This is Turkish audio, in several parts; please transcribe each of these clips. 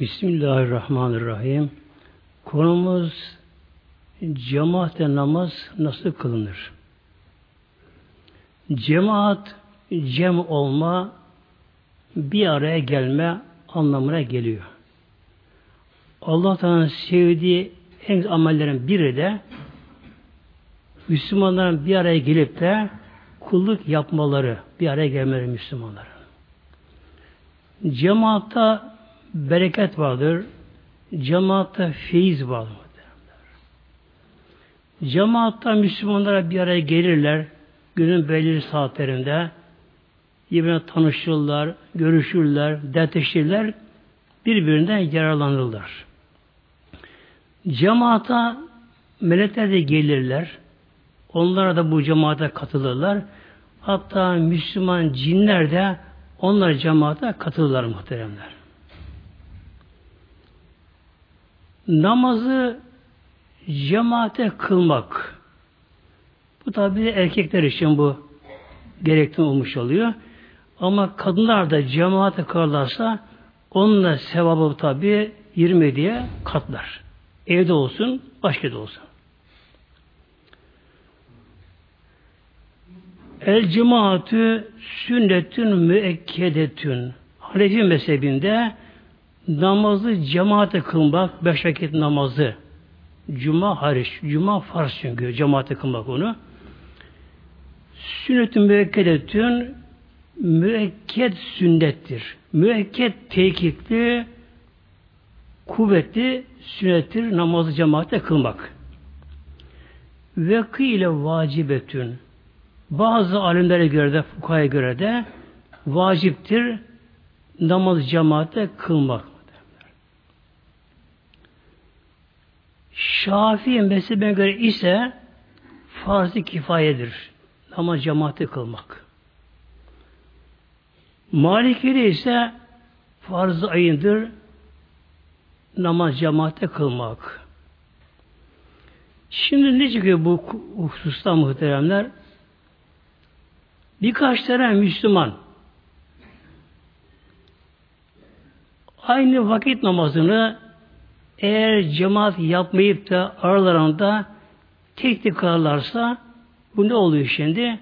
Bismillahirrahmanirrahim. Konumuz cemaatle namaz nasıl kılınır? Cemaat, cem olma, bir araya gelme anlamına geliyor. Allah'tan sevdiği en amellerin biri de Müslümanların bir araya gelip de kulluk yapmaları, bir araya gelmeleri Müslümanların. Cemaatta bereket vardır. Cemaatta feyiz vardır. Cemaatta Müslümanlara bir araya gelirler. Günün belirli saatlerinde birbirine tanışırlar, görüşürler, dertleşirler, birbirinden yararlanırlar. Cemaata melekler de gelirler. Onlar da bu cemaate katılırlar. Hatta Müslüman cinler de onlar cemaate katılırlar muhteremler. Namazı cemaate kılmak. Bu tabi erkekler için bu gerekli olmuş oluyor. Ama kadınlar da cemaate kılarlarsa onun da sevabı tabi 20 diye katlar. Evde olsun, başka da olsun. El cemaatü sünnetün müekkedetün. Hanefi mezhebinde namazı cemaate kılmak, beş vakit namazı, cuma hariç, cuma farz çünkü cemaate kılmak onu. Sünnetün müekkedetün müekked sünnettir. Müekked tekikli, kuvvetli sünnettir namazı cemaate kılmak. Ve ile vacibetün. Bazı alimlere göre de, fukaya göre de vaciptir namaz cemaate kılmak. Şafii mezhebine göre ise farz-ı kifayedir. Namaz cemaate kılmak. Maliki'de ise farz-ı ayındır namaz cemaate kılmak. Şimdi ne çıkıyor bu hususta muhteremler? Birkaç tane Müslüman aynı vakit namazını eğer cemaat yapmayıp da aralarında tek tek kalırlarsa bu ne oluyor şimdi?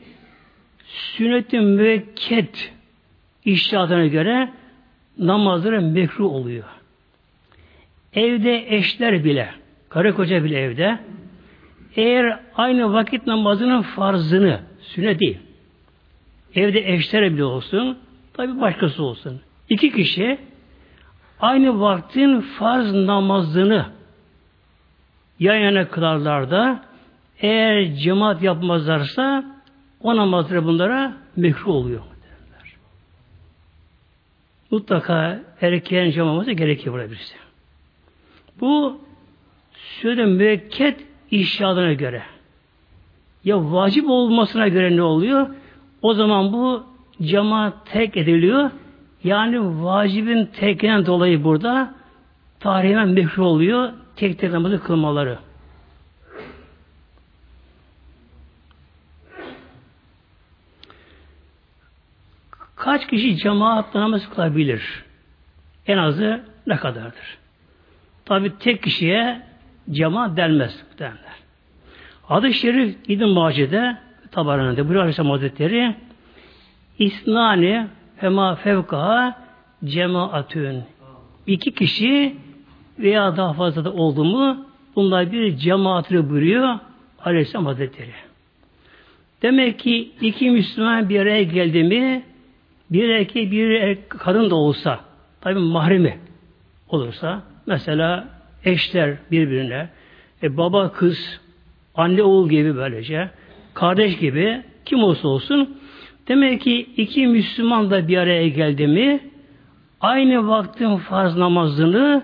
Sünnet-i müekket iştihatına göre namazları mekruh oluyor. Evde eşler bile, karı koca bile evde eğer aynı vakit namazının farzını, sünnet evde eşler bile olsun, tabi başkası olsun. İki kişi aynı vaktin farz namazını yan yana kılarlar da eğer cemaat yapmazlarsa o namazları bunlara mekruh oluyor. Mutlaka erkeğin cemaatı gerekiyor burada birisi. Bu söyle müekket işyadına göre. Ya vacip olmasına göre ne oluyor? O zaman bu cemaat tek ediliyor. Yani vacibin tekinden dolayı burada tarihen mekruh oluyor. Tek tek namazı kılmaları. Kaç kişi cemaat namaz kılabilir? En azı ne kadardır? Tabi tek kişiye cemaat denmez derler. Adı şerif İbn Mace'de tabaranında bu Aleyhisselam Hazretleri İsnani fema fevkaha cemaatün iki kişi veya daha fazla da oldu mu bunlar bir cemaatini buyuruyor Aleyhisselam Hazretleri. Demek ki iki Müslüman bir araya geldi mi bir erkek bir erkek, kadın da olsa tabi mahremi olursa mesela eşler birbirine e, baba kız anne oğul gibi böylece kardeş gibi kim olsa olsun demek ki iki Müslüman da bir araya geldi mi aynı vaktin farz namazını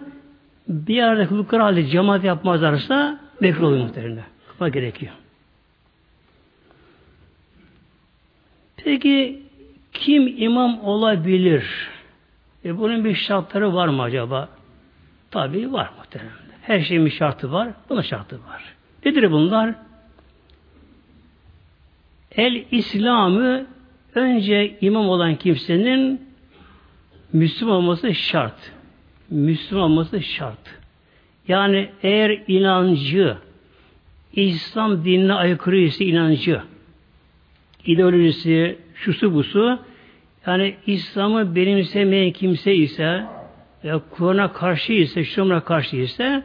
bir arada kılıkları halde cemaat yapmazlarsa mekruh oluyor muhtemelen. Kıpa gerekiyor. Peki kim imam olabilir? E bunun bir şartları var mı acaba? Tabi var muhtemelen. Her şeyin bir şartı var. Bunun şartı var. Nedir bunlar? El İslam'ı önce imam olan kimsenin Müslüman olması şart. Müslüman olması şart. Yani eğer inancı İslam dinine aykırı ise inancı, ideolojisi, şusu busu, yani İslam'ı benimsemeyen kimse ise, ya Kur'an'a karşı ise, şumra karşı ise,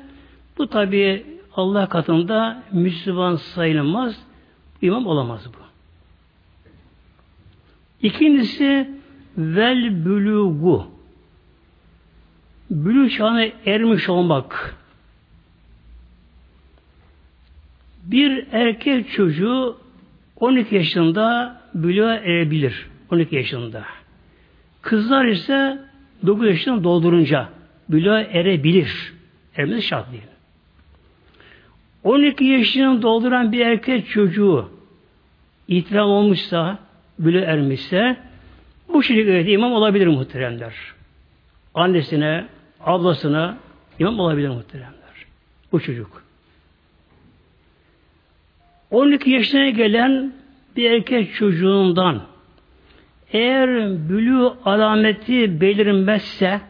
bu tabi Allah katında Müslüman sayılmaz, imam olamaz bu. İkincisi, vel bülugu. Bülü çağına ermiş olmak. Bir erkek çocuğu 12 yaşında bülüğe erebilir. 12 yaşında. Kızlar ise 9 yaşında doldurunca bülüğe erebilir. Ermesi şart değil. 12 yaşını dolduran bir erkek çocuğu itiram olmuşsa, bülüğe ermişse bu şekilde imam olabilir muhteremler. Annesine, ablasına imam olabilir muhteremler. Bu çocuk. 12 yaşına gelen bir erkek çocuğundan eğer bülü alameti belirmezse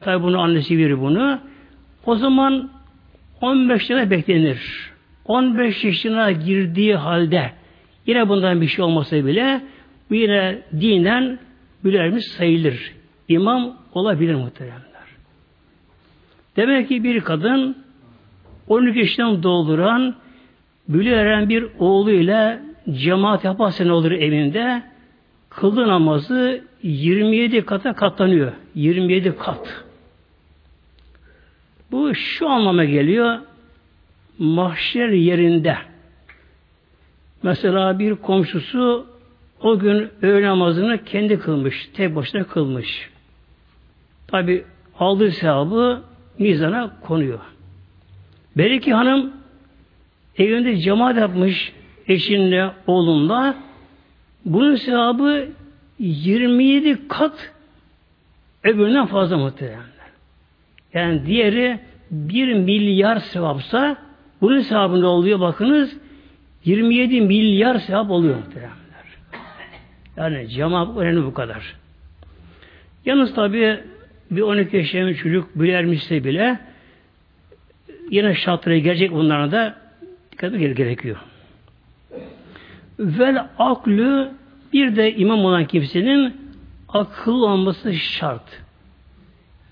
tabi bunu annesi verir bunu o zaman 15 yaşına beklenir. 15 yaşına girdiği halde yine bundan bir şey olmasa bile bu yine dinen bülü sayılır. İmam olabilir muhteremler. Demek ki bir kadın 12 yaşından dolduran Bülü bir oğluyla cemaat yaparsa ne olur evinde? Kıldığı namazı 27 kata katlanıyor. 27 kat. Bu şu anlama geliyor. Mahşer yerinde. Mesela bir komşusu o gün öğle namazını kendi kılmış. Tek başına kılmış. Tabi aldığı sevabı mizana konuyor. Belki hanım evinde cemaat yapmış eşinle, oğlunla bunun sevabı 27 kat öbüründen fazla muhtemelen. Yani diğeri 1 milyar sevapsa bunun sevabında oluyor bakınız 27 milyar sevap oluyor muhtemelen. Yani cemaat önemli bu kadar. Yalnız tabi bir 12 yaşında çocuk büyermişse bile yine şartları gelecek bunlara da dikkat gerekiyor. Vel aklü bir de imam olan kimsenin akıl olması şart.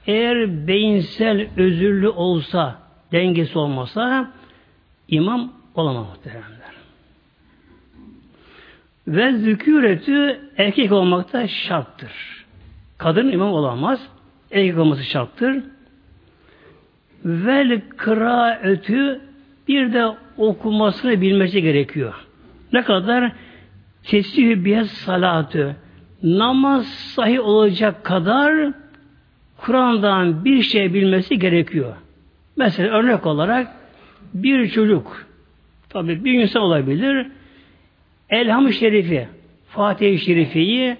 Eğer beyinsel özürlü olsa, dengesi olmasa imam olamaz muhteremler. Ve züküretü erkek olmakta şarttır. Kadın imam olamaz. Erkek olması şarttır. Vel kıraetü bir de okumasını bilmesi gerekiyor. Ne kadar? Tesbih biyet salatı. Namaz sahih olacak kadar Kur'an'dan bir şey bilmesi gerekiyor. Mesela örnek olarak bir çocuk tabi bir insan olabilir Elham-ı Şerifi Fatih-i Şerifi'yi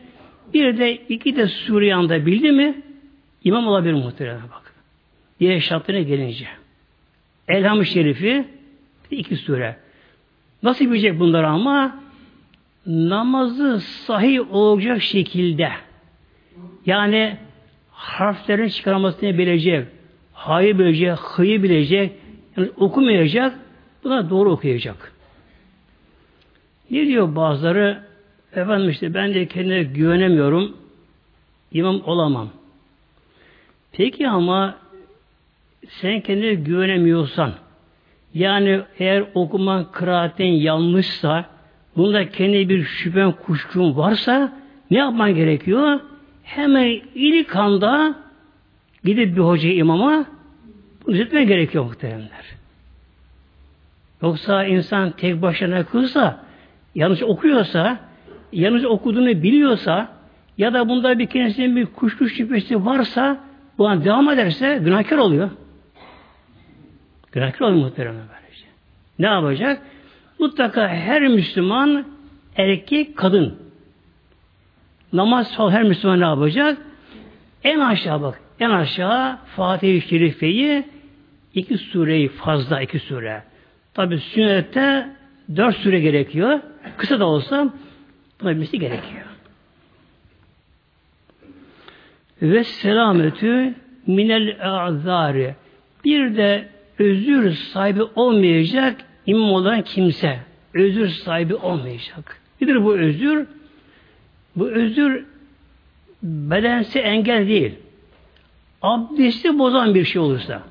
bir de iki de Suriyan'da bildi mi imam olabilir muhtemelen bak. Diğer şartlarına gelince. Elham-ı Şerifi iki sure. Nasıl bilecek bunları ama? Namazı sahih olacak şekilde. Yani harflerin çıkarmasını bilecek. Hayı bilecek, hıyı bilecek. Yani okumayacak. Buna doğru okuyacak. Ne diyor bazıları? Efendim işte ben de kendime güvenemiyorum. İmam olamam. Peki ama sen kendine güvenemiyorsan yani eğer okuman kıraatin yanlışsa bunda kendi bir şüphen kuşkun varsa ne yapman gerekiyor? Hemen ilk anda gidip bir hoca imama bunu düzeltmen gerekiyor muhteremler. Yoksa insan tek başına kılsa, yanlış okuyorsa, yanlış okuduğunu biliyorsa ya da bunda bir kendisinin bir kuşku şüphesi varsa bu an devam ederse günahkar oluyor. Günahkar oluyor muhtemelen böylece. Ne yapacak? Mutlaka her Müslüman erkek, kadın namaz sol her Müslüman ne yapacak? En aşağı bak. En aşağı Fatih-i Şerife'yi iki sureyi fazla iki sure. Tabi sünnette dört sure gerekiyor. Kısa da olsa buna bilmesi gerekiyor. Ve selametü minel azari bir de özür sahibi olmayacak imam olan kimse özür sahibi olmayacak. Nedir bu özür? Bu özür bedensi engel değil. Abdesti bozan bir şey olursa.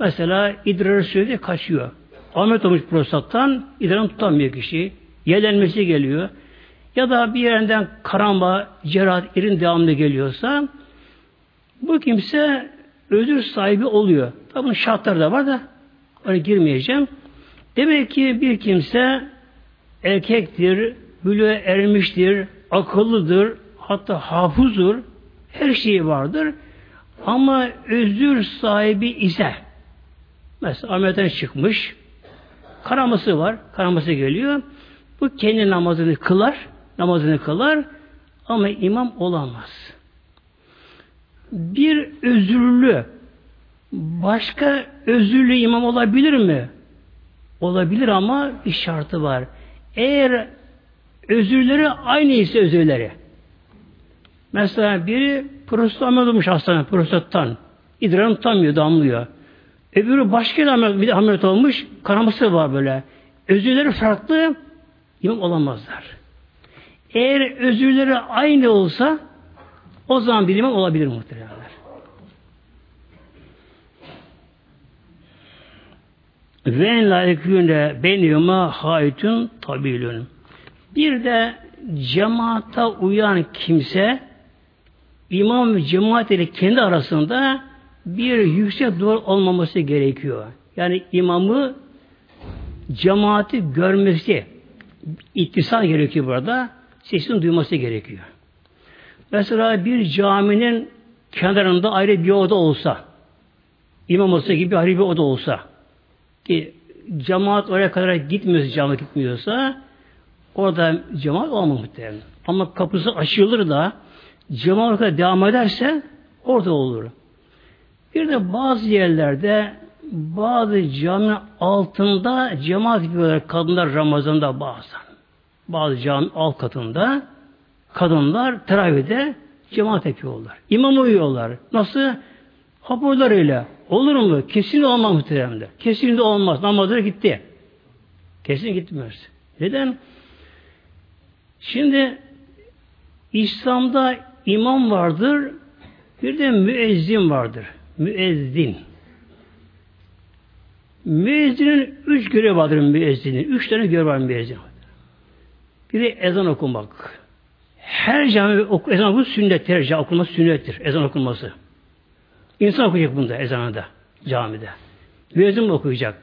Mesela idrar sürekli kaçıyor. Ahmet olmuş prostattan idrarını tutamıyor kişi. Yelenmesi geliyor. Ya da bir yerinden karamba, cerrahat, irin devamlı geliyorsa bu kimse özür sahibi oluyor. Tabi bunun şartları da var da oraya girmeyeceğim. Demek ki bir kimse erkektir, bülüğe ermiştir, akıllıdır, hatta hafızdır, her şeyi vardır. Ama özür sahibi ise mesela ameliyattan çıkmış, karaması var, karaması geliyor. Bu kendi namazını kılar, namazını kılar ama imam olamaz. Bir özürlü başka özürlü imam olabilir mi? Olabilir ama bir şartı var. Eğer özürleri aynı ise özürleri. Mesela biri prostat olmuş hastane, prostattan. İdrarını tutamıyor, damlıyor. Öbürü başka bir ameliyat olmuş, kanaması var böyle. Özürleri farklı, imam olamazlar. Eğer özürleri aynı olsa o zaman bir imam olabilir muhtemelenler. Ve en layıkûne beniyuma haytun tabilun. Bir de cemaata uyan kimse imam ve cemaat ile kendi arasında bir yüksek duvar olmaması gerekiyor. Yani imamı cemaati görmesi ittisal gerekiyor burada. Sesini duyması gerekiyor. Mesela bir caminin kenarında ayrı bir oda olsa, imam olsa gibi ayrı bir oda olsa, ki cemaat oraya kadar gitmiyorsa, cami gitmiyorsa, orada cemaat olmaz muhtemelen. Ama kapısı açılır da cemaat kadar devam ederse orada olur. Bir de bazı yerlerde bazı cami altında cemaat yapıyorlar kadınlar Ramazan'da bazen. Bazı cami alt katında kadınlar teravihde cemaat yapıyorlar. İmam uyuyorlar. Nasıl? Hoparlörüyle. Olur mu? Kesin olmaz muhteremde. Kesin de olmaz. Namazları gitti. Kesin gitmez. Neden? Şimdi İslam'da imam vardır, bir de müezzin vardır. Müezzin. Müezzinin üç görevi vardır müezzinin. Üç tane görev var müezzin. Biri ezan okumak. Her cami oku, ezan okuması sünnettir. Her cami okunması sünnettir. Ezan okunması. İnsan okuyacak bunda ezanında, camide. Müezzin okuyacak.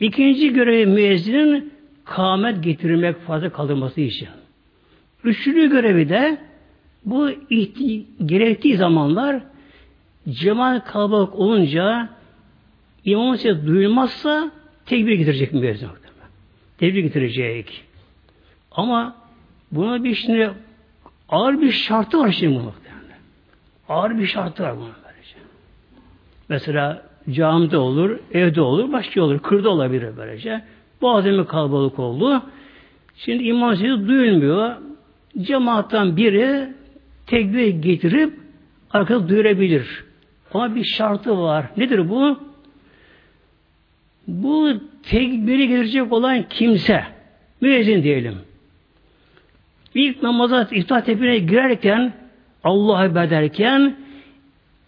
İkinci görevi müezzinin kâmet getirmek fazla kaldırması için. Üçüncü görevi de bu ihti gerektiği zamanlar cemaat kalabalık olunca imamın sesi duyulmazsa tekbir getirecek müezzin. Tekbir getirecek. Ama buna bir şimdi ağır bir şartı var şimdi bunun. Ağır bir şartı var bunun. Böylece. Mesela camide olur, evde olur, başka olur, kırda olabilir böylece. Bazen kalabalık oldu. Şimdi imam sesi duyulmuyor. Cemaattan biri tekbir getirip arkada duyurabilir. Ama bir şartı var. Nedir bu? Bu tekbiri getirecek olan kimse, müezzin diyelim. İlk namaza iftihar tekbirine girerken Allahu Ekber derken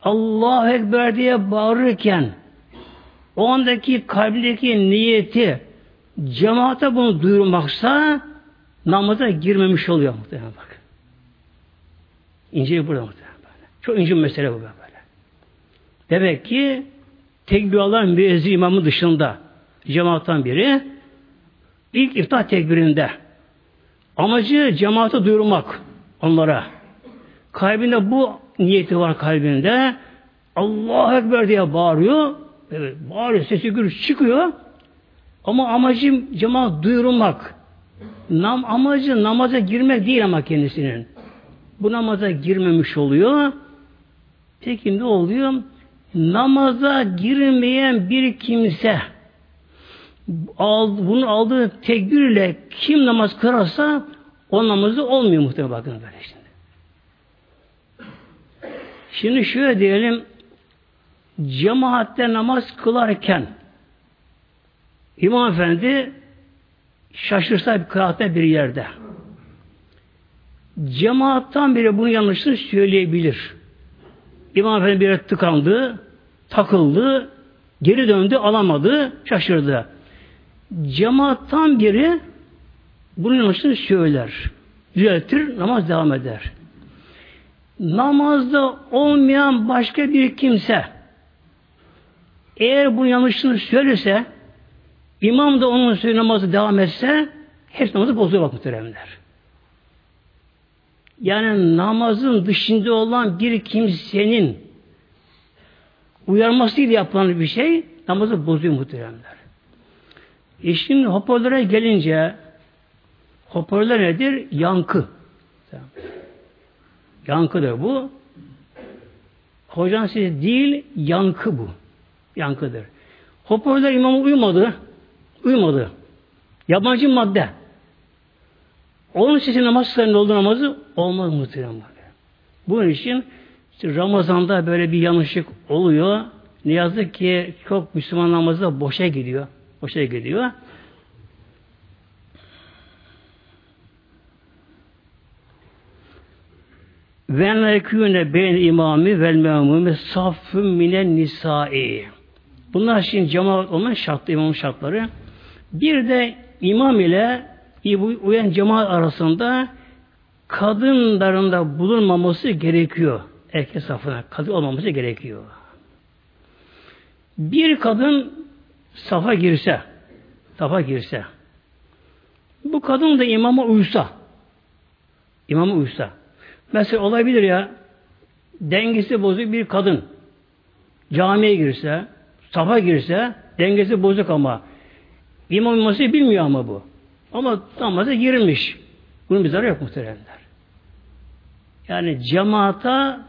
Allahu Ekber diye bağırırken o andaki kalbindeki niyeti cemaate bunu duyurmaksa namaza girmemiş oluyor muhtemelen bak. İnce burada muhtemelen. Çok ince bir mesele bu böyle. Demek ki tekbir alan müezzin imamı dışında cemaattan biri ilk iftah tekbirinde amacı cemaate duyurmak onlara. Kalbinde bu niyeti var kalbinde. Allah Ekber diye bağırıyor. Evet, bağırıyor, sesi gür çıkıyor. Ama amacım cemaat duyurmak. Nam, amacı namaza girmek değil ama kendisinin. Bu namaza girmemiş oluyor. Peki ne oluyor? Namaza girmeyen bir kimse bunun aldığı tekbirle kim namaz kırarsa o namazı olmuyor muhtemelen bakın böyle şimdi. Şimdi şöyle diyelim cemaatte namaz kılarken İmam Efendi şaşırsa bir kıraatte bir yerde cemaattan biri bunun yanlışını söyleyebilir. İmam Efendi bir tıkandı, takıldı, geri döndü, alamadı, şaşırdı. Cemaattan biri bunun yanlışını söyler. Düzeltir, namaz devam eder. Namazda olmayan başka bir kimse eğer bu yanlışını söylerse imam da onun söylediği namazı devam etse hepsi namazı bozuyor bak muhteremler. Yani namazın dışında olan bir kimsenin uyarmasıyla yapılan bir şey namazı bozuyor muhteremler. E şimdi hoparlöre gelince hoparlör nedir? Yankı. Yankıdır bu. Hocam size değil, yankı bu. Yankıdır. Hoparlör imamı uymadı. Uymadı. Yabancı madde. Onun sesi namaz sırasında olduğu namazı olmaz muhtemelen. Bunun için Ramazan'da böyle bir yanlışlık oluyor. Ne yazık ki çok Müslüman namazı boşa gidiyor. Boşa gidiyor. Ve nekûne beyn imami vel memumi saffün minen nisai. Bunlar şimdi cemaat olma şartlı imam şartları. Bir de imam ile uyan cemaat arasında kadınların bulunmaması gerekiyor. Erkek safına kadın olmaması gerekiyor. Bir kadın safa girse, safa girse, bu kadın da imama uysa, imama uysa, mesela olabilir ya, dengesi bozuk bir kadın, camiye girse, safa girse, dengesi bozuk ama, imam uyması bilmiyor ama bu. Ama namaza girmiş. Bunun bir zararı yok muhteremler. Yani cemaata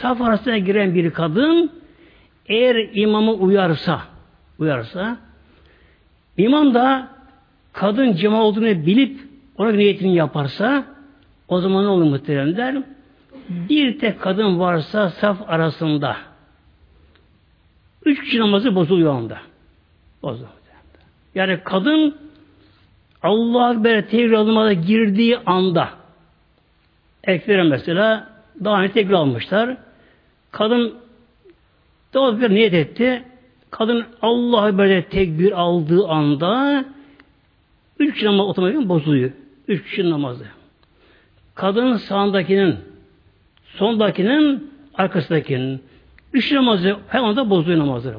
saf arasına giren bir kadın eğer imamı uyarsa uyarsa imam da kadın cema olduğunu bilip ona niyetini yaparsa o zaman ne olur muhteremler? Bir tek kadın varsa saf arasında üç kişi namazı bozuluyor anda. Bozuluyor. Yani kadın Allah Ekber tekrar girdiği anda erkeklere mesela daha önce tekrar almışlar. Kadın daha bir niyet etti. Kadın Allah Ekber'de tekbir aldığı anda üç kişi namazı otomatik bozuluyor. Üç kişi namazı. Kadının sağındakinin sondakinin arkasındakinin üç namazı her anda bozuyor namazları.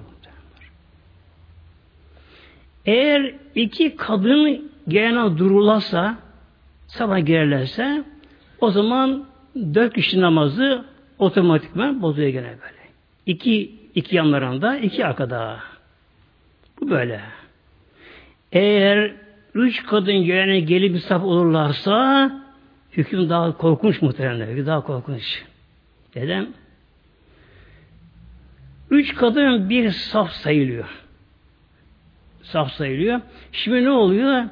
Eğer iki kadın gelen durulasa sabah girerlerse o zaman dört kişi namazı otomatikman bozuyor gene böyle. İki, iki yanlarında, iki arkada. Bu böyle. Eğer üç kadın yerine gelip bir saf olurlarsa hüküm daha korkunç muhtemelen. Daha korkunç. Neden? Üç kadın bir saf sayılıyor. Saf sayılıyor. Şimdi ne oluyor?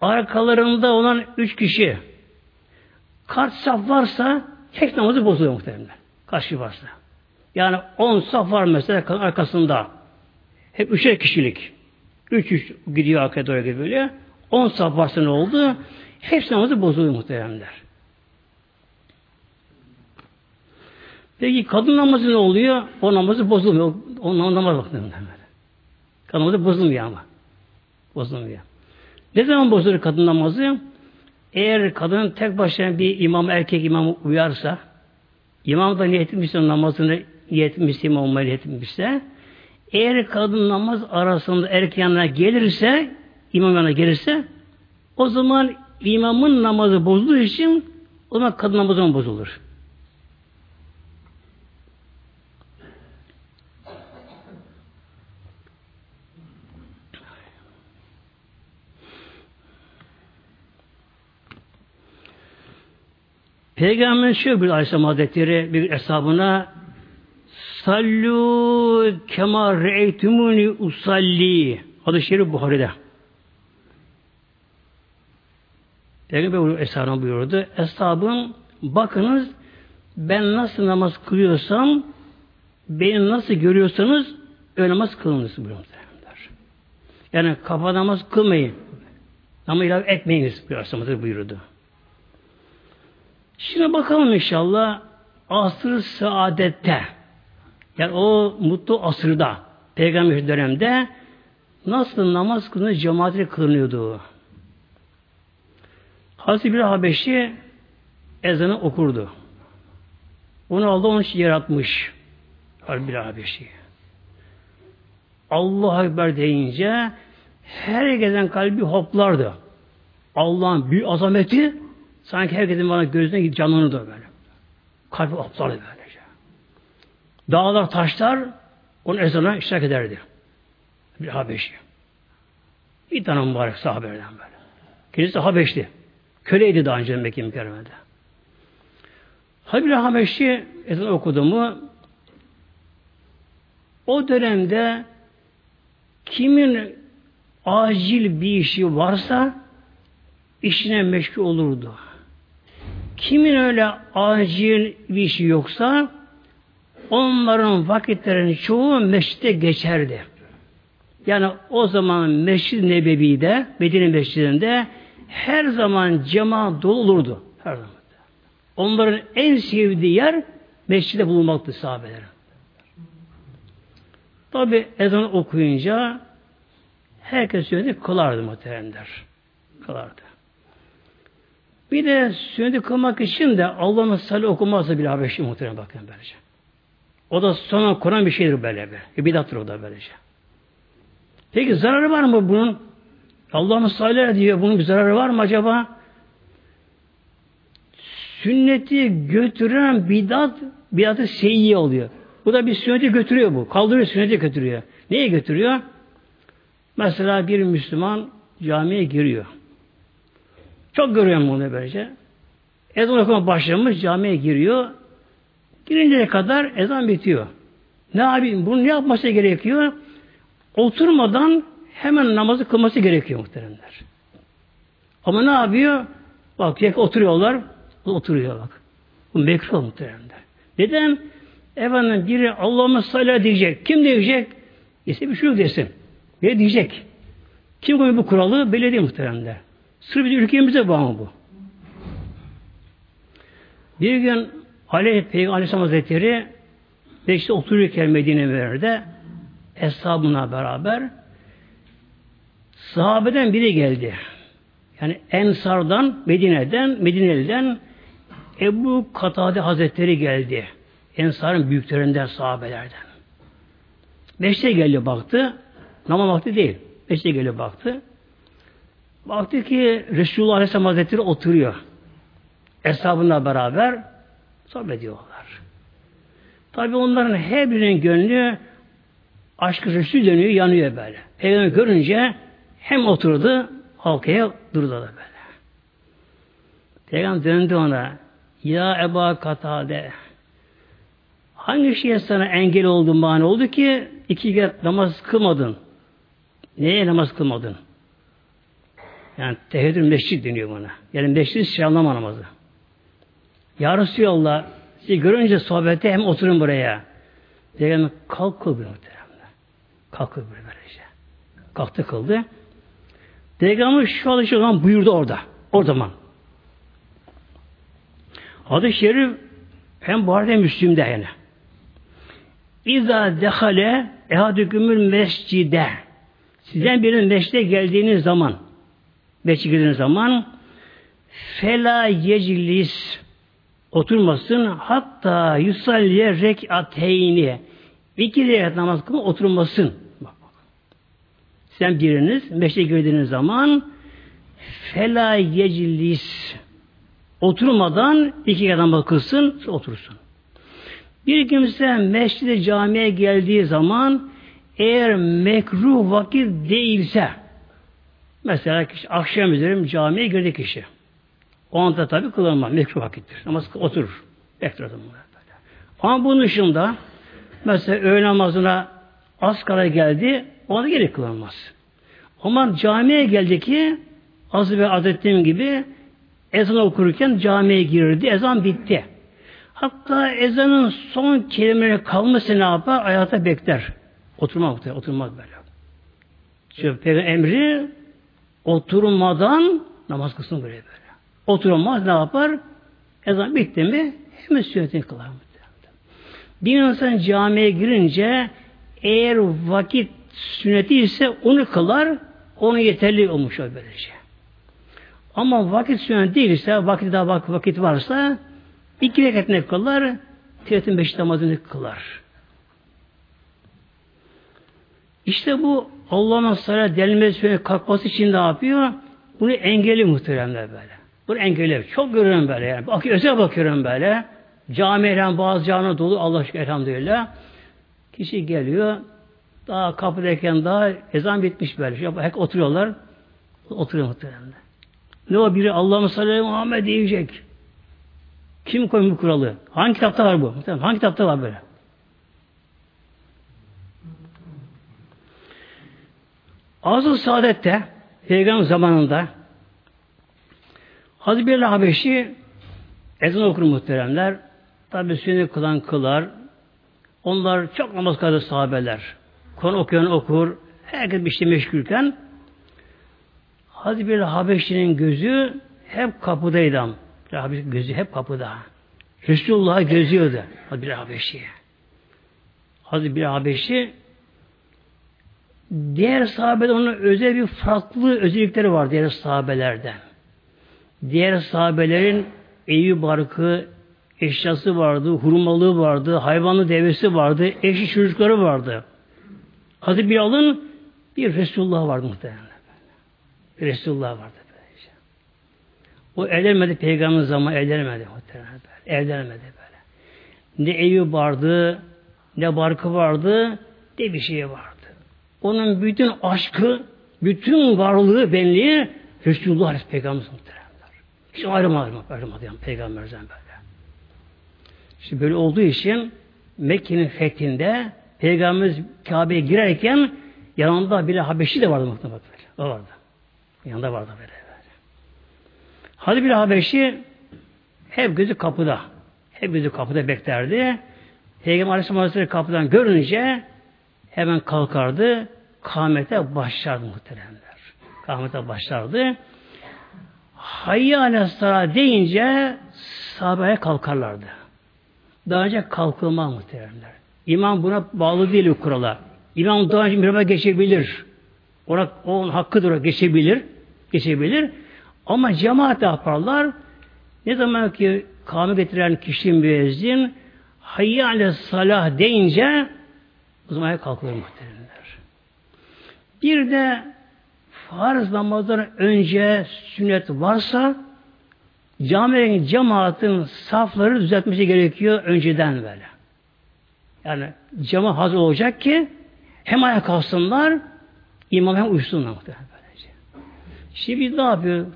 arkalarında olan üç kişi kaç saf varsa tek namazı bozuluyor muhtemelen. Kaç kişi varsa. Yani on saf var mesela arkasında. Hep üçer kişilik. Üç üç gidiyor arkaya doğru gibi böyle. On saf varsa ne oldu? Hepsi namazı bozuluyor muhtemelenler. Peki kadın namazı ne oluyor? O namazı bozulmuyor. O namaz bakıyor. Kadın namazı bozulmuyor ama. Bozulmuyor. Ne zaman bozulur kadın namazı? Eğer kadın tek başına bir imam, erkek imam uyarsa, imam da niyet etmişse namazını niyet etmişse, imam olmayı niyet etmişse, eğer kadın namaz arasında erkek yanına gelirse, imam yanına gelirse, o zaman imamın namazı bozduğu için o zaman kadın namazı bozulur. Peygamber şöyle bir Aleyhisselam Hazretleri bir hesabına Sallu kema re'eytumuni usalli Adı şerif Buhari'de. Peygamber bu eshabına buyurdu. Eshabım bakınız ben nasıl namaz kılıyorsam beni nasıl görüyorsanız öyle namaz kılınız muhtemelenler. Yani kafa namaz kılmayın. Ama ilave etmeyiniz buyurdu. Şimdi bakalım inşallah asr saadette yani o mutlu asırda peygamber dönemde nasıl namaz kılınıyor, cemaatle kılınıyordu. Hazreti bir Habeşi ezanı okurdu. Onu Allah onun için yaratmış. Harbi Habeşi. Allah Ekber deyince herkesin kalbi hoplardı. Allah'ın büyük azameti sanki herkesin bana gözüne canlanırdı böyle. Kalbi hoplardı böylece. Dağlar, taşlar onun ezanına iştirak ederdi. Bir Habeşi. Bir tane mübarek sahabelerden böyle. Kendisi Habeşli. Köleydi daha önce Mekke mükerremede. Habib Habeşi ezan okudu mu o dönemde kimin acil bir işi varsa işine meşgul olurdu. Kimin öyle acil bir işi yoksa onların vakitlerinin çoğu meşritte geçerdi. Yani o zaman Meşrid Nebevi'de, Medine Meşridi'nde her zaman cemaat dolu olurdu. Her zaman. Onların en sevdiği yer mescide bulunmaktı sahabelerin. Tabi ezan okuyunca herkes sünneti kılardı muhteremler. Kılardı. Bir de sünneti kılmak için de Allah'ın salli okumazsa bir Habeşi muhterem bakın böylece. O da sonra Kur'an bir şeydir böyle bir. Bidattır o da böylece. Peki zararı var mı bunun? Allah'ın salli diyor. Bunun bir zararı var mı acaba? Sünneti götüren bidat bidatı seyyi oluyor. Bu da bir sünneti götürüyor bu. Kaldırıyor sünneti götürüyor. Neye götürüyor? Mesela bir Müslüman camiye giriyor. Çok görüyorum bunu böylece. Ezan okuma başlamış camiye giriyor. Girinceye kadar ezan bitiyor. Ne abi bunu ne yapması gerekiyor? Oturmadan hemen namazı kılması gerekiyor muhteremler. Ama ne yapıyor? Bak oturuyorlar. Oturuyor bak. Bu mekruh muhteremler. Neden? Efendim biri Allah'ıma salli diyecek. Kim diyecek? İşte bir şey desin. Ne diyecek? Kim koyuyor bu kuralı? Belediye muhteremler. Sırf bir ülkemize bağlı bu. Bir gün Ali Peygamber Hazretleri işte otururken Medine Münevver'de eshabına beraber sahabeden biri geldi. Yani Ensar'dan, Medine'den, Medineli'den Ebu Katade Hazretleri geldi. Ensar'ın büyüklerinden, sahabelerden. Beşte geldi baktı. Namaz vakti değil. Beşte geldi baktı. Baktı ki Resulullah Aleyhisselam Hazretleri oturuyor. Eshabınla beraber sohbet ediyorlar. Tabi onların her birinin gönlü aşkı Resul dönüyor, yanıyor böyle. Peygamber görünce hem oturdu, halkaya durdu da böyle. Peygamber döndü ona. Ya Eba Katade hangi şeye sana engel oldun bana oldu ki iki kere namaz kılmadın? Neye namaz kılmadın? Yani teheddür mescid deniyor bana. Yani mescid selamlama namazı. Ya Resulallah sizi görünce sohbette hem oturun buraya. Peygamber kalk kıl bir muhteremler. Kalk kıl bir böylece. Kalktı kıldı. Peygamber şu alışı zaman buyurdu orada. O zaman. Adı şerif hem Buhari'de hem Müslüm'de yani. İza dehale ehadükümül mescide sizden birinin mescide geldiğiniz zaman mescide girdiğiniz zaman fela yeclis oturmasın hatta yusalliye rekateyni iki rekat namaz kılma oturmasın. Bak, bak. Sen biriniz mescide girdiğiniz zaman fela yeclis oturmadan iki rekat namaz kılsın otursun. Bir kimse mescide camiye geldiği zaman eğer mekruh vakit değilse mesela kişi, akşam üzeri camiye girdi kişi. O anda tabi kılınmaz. Mekruh vakittir. Namaz oturur. Bekler Ama bunun dışında mesela öğle namazına az kala geldi ona geri kılınmaz. Ama camiye geldi ki az ve adettiğim gibi ezan okurken camiye girdi. Ezan bitti. Hatta ezanın son kelimeleri kalması ne yapar? Ayakta bekler. Oturmaz, oturmaz böyle. Çünkü emri oturmadan namaz kılsın böyle böyle. Oturmaz ne yapar? Ezan bitti mi hemen sünnetini kılar. Bir insan camiye girince eğer vakit sünneti ise onu kılar, onu yeterli olmuş o böylece. Ama vakit sünnet değilse, vakit daha vakit, varsa iki rekat ne kılar? Tiyetin beş namazını kılar. İşte bu Allah'ın sana delmesi kalkması için ne yapıyor? Bunu engelli muhteremler böyle. Bunu engelli. Çok görüyorum böyle yani. Bak, özel bakıyorum böyle. Camiler bazı cami dolu Allah aşkına elhamdülillah. Kişi geliyor. Daha kapıdayken daha ezan bitmiş böyle. Şey, hep oturuyorlar. Oturuyor muhtemelen. Ne o biri Allah'ın sallallahu Muhammed diyecek. Kim koymuş bu kuralı? Hangi kitapta var bu? Hangi kitapta var böyle? Azıl Saadet'te Peygamber zamanında Hazreti Bilal Habeşi ezan okur muhteremler. Tabi sünnet kılan kılar. Onlar çok namaz kıldı sahabeler. Konu okuyan okur. Herkes bir şey meşgulken Hazreti Bilal Habeşi'nin gözü hep kapıdaydı. Habeşi gözü hep kapıda. Resulullah'ı gözüyordu Hazreti Bilal Habeşi. Hazreti Bilal Habeşi diğer sahabede onun özel bir farklı özellikleri var diğer sahabelerden. Diğer sahabelerin evi barkı, eşyası vardı, hurmalığı vardı, hayvanlı devesi vardı, eşi çocukları vardı. Hazreti Bilal'ın bir Resulullah vardı muhtemelen. Bir Resulullah vardı. Böylece. O evlenmedi peygamber zaman evlenmedi muhtemelen. Böyle. Evlenmedi böyle. Ne evi vardı, ne barkı vardı, ne bir şey vardı. Onun bütün aşkı, bütün varlığı, benliği Resulullah Peygamber muhtemelen. Hiç ayrılmadı, ayrılmadı yani peygamberden böyle. İşte böyle olduğu için Mekke'nin fethinde Peygamberimiz Kabe'ye girerken yanında bile Habeşi de vardı muhtemelen. O vardı. Yanında vardı böyle. böyle. Hadi bir Habeşi hep gözü kapıda. Hep gözü kapıda beklerdi. Peygamber Aleyhisselam Hazretleri kapıdan görünce hemen kalkardı. Kâmete başlardı muhteremler. Kâmete başlardı. Hayya aleyhisselam deyince sahabeye kalkarlardı. Daha önce kalkılmaz muhteremler. İmam buna bağlı değil bu kurala. İmam daha önce mihraba geçebilir. Ona, onun hakkıdır o geçebilir. Geçebilir. Ama cemaat yaparlar. Ne zaman ki kâme getiren kişi müezzin hayya aleyhissalah deyince o zaman kalkılır muhteremler. Bir de farz namazdan önce sünnet varsa camilerin cemaatin safları düzeltmesi gerekiyor önceden böyle. Yani cemaat hazır olacak ki hem ayağa kalksınlar imam hem uyusunlar muhtemelen. Şimdi biz ne yapıyoruz?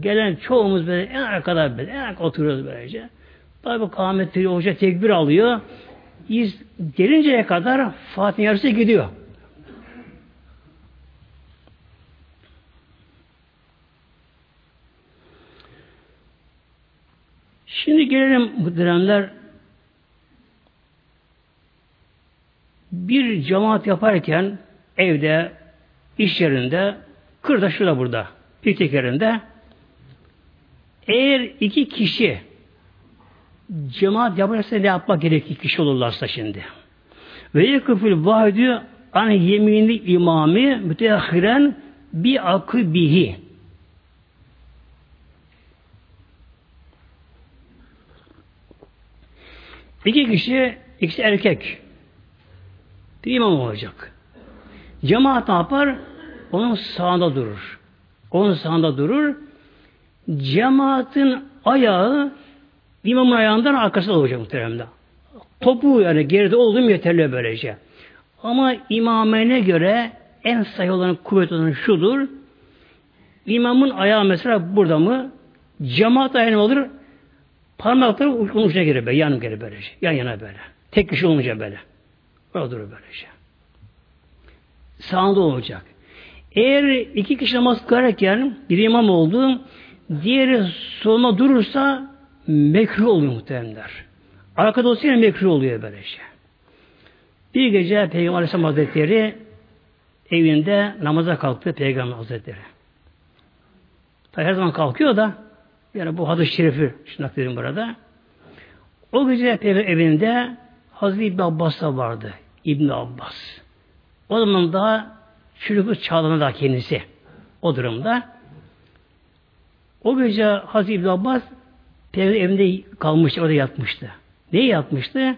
Gelen çoğumuz böyle en arkada böyle en arkada oturuyoruz böylece. Tabi kâhmet hoca tekbir alıyor. Biz gelinceye kadar Fatih yarısı gidiyor. Şimdi gelelim muhteremler bir cemaat yaparken evde, iş yerinde, kırda şurada burada, piknik yerinde eğer iki kişi cemaat yaparsa ne yapmak gerekir kişi olurlarsa şimdi. Ve yekufil vahidü an yemini imami müteahhiren bi akıbihi. İki kişi, ikisi erkek. Bir imam olacak. Cemaat ne yapar? Onun sağında durur. Onun sağında durur. Cemaatin ayağı imamın ayağından arkasında olacak muhteremde. Topu yani geride olduğum yeterli böylece. Ama imamene göre en sayı olan kuvvet olan şudur. İmamın ayağı mesela burada mı? Cemaat ayağı olur? Parmakları onun ucuna girer böyle, yan girer böylece. Yan yana böyle. Tek kişi olmayacak böyle. Burada durur böylece. Sağında olacak. Eğer iki kişi namaz kılarken bir imam oldu, diğeri soluna durursa mekruh oluyor muhtemelenler. Arkada olsa yine mekruh oluyor böyle şey. Bir gece Peygamber Aleyhisselam Hazretleri evinde namaza kalktı Peygamber Hazretleri. Tabi her zaman kalkıyor da yani bu hadis-i şerifi şimdi burada. O gece Peygamber evinde Hazreti İbn Abbas da vardı. İbn Abbas. O zaman daha çocuk çağlarında da kendisi. O durumda. O gece Hazreti İbn Abbas Peygamber evinde kalmıştı, orada yatmıştı. Ne yatmıştı?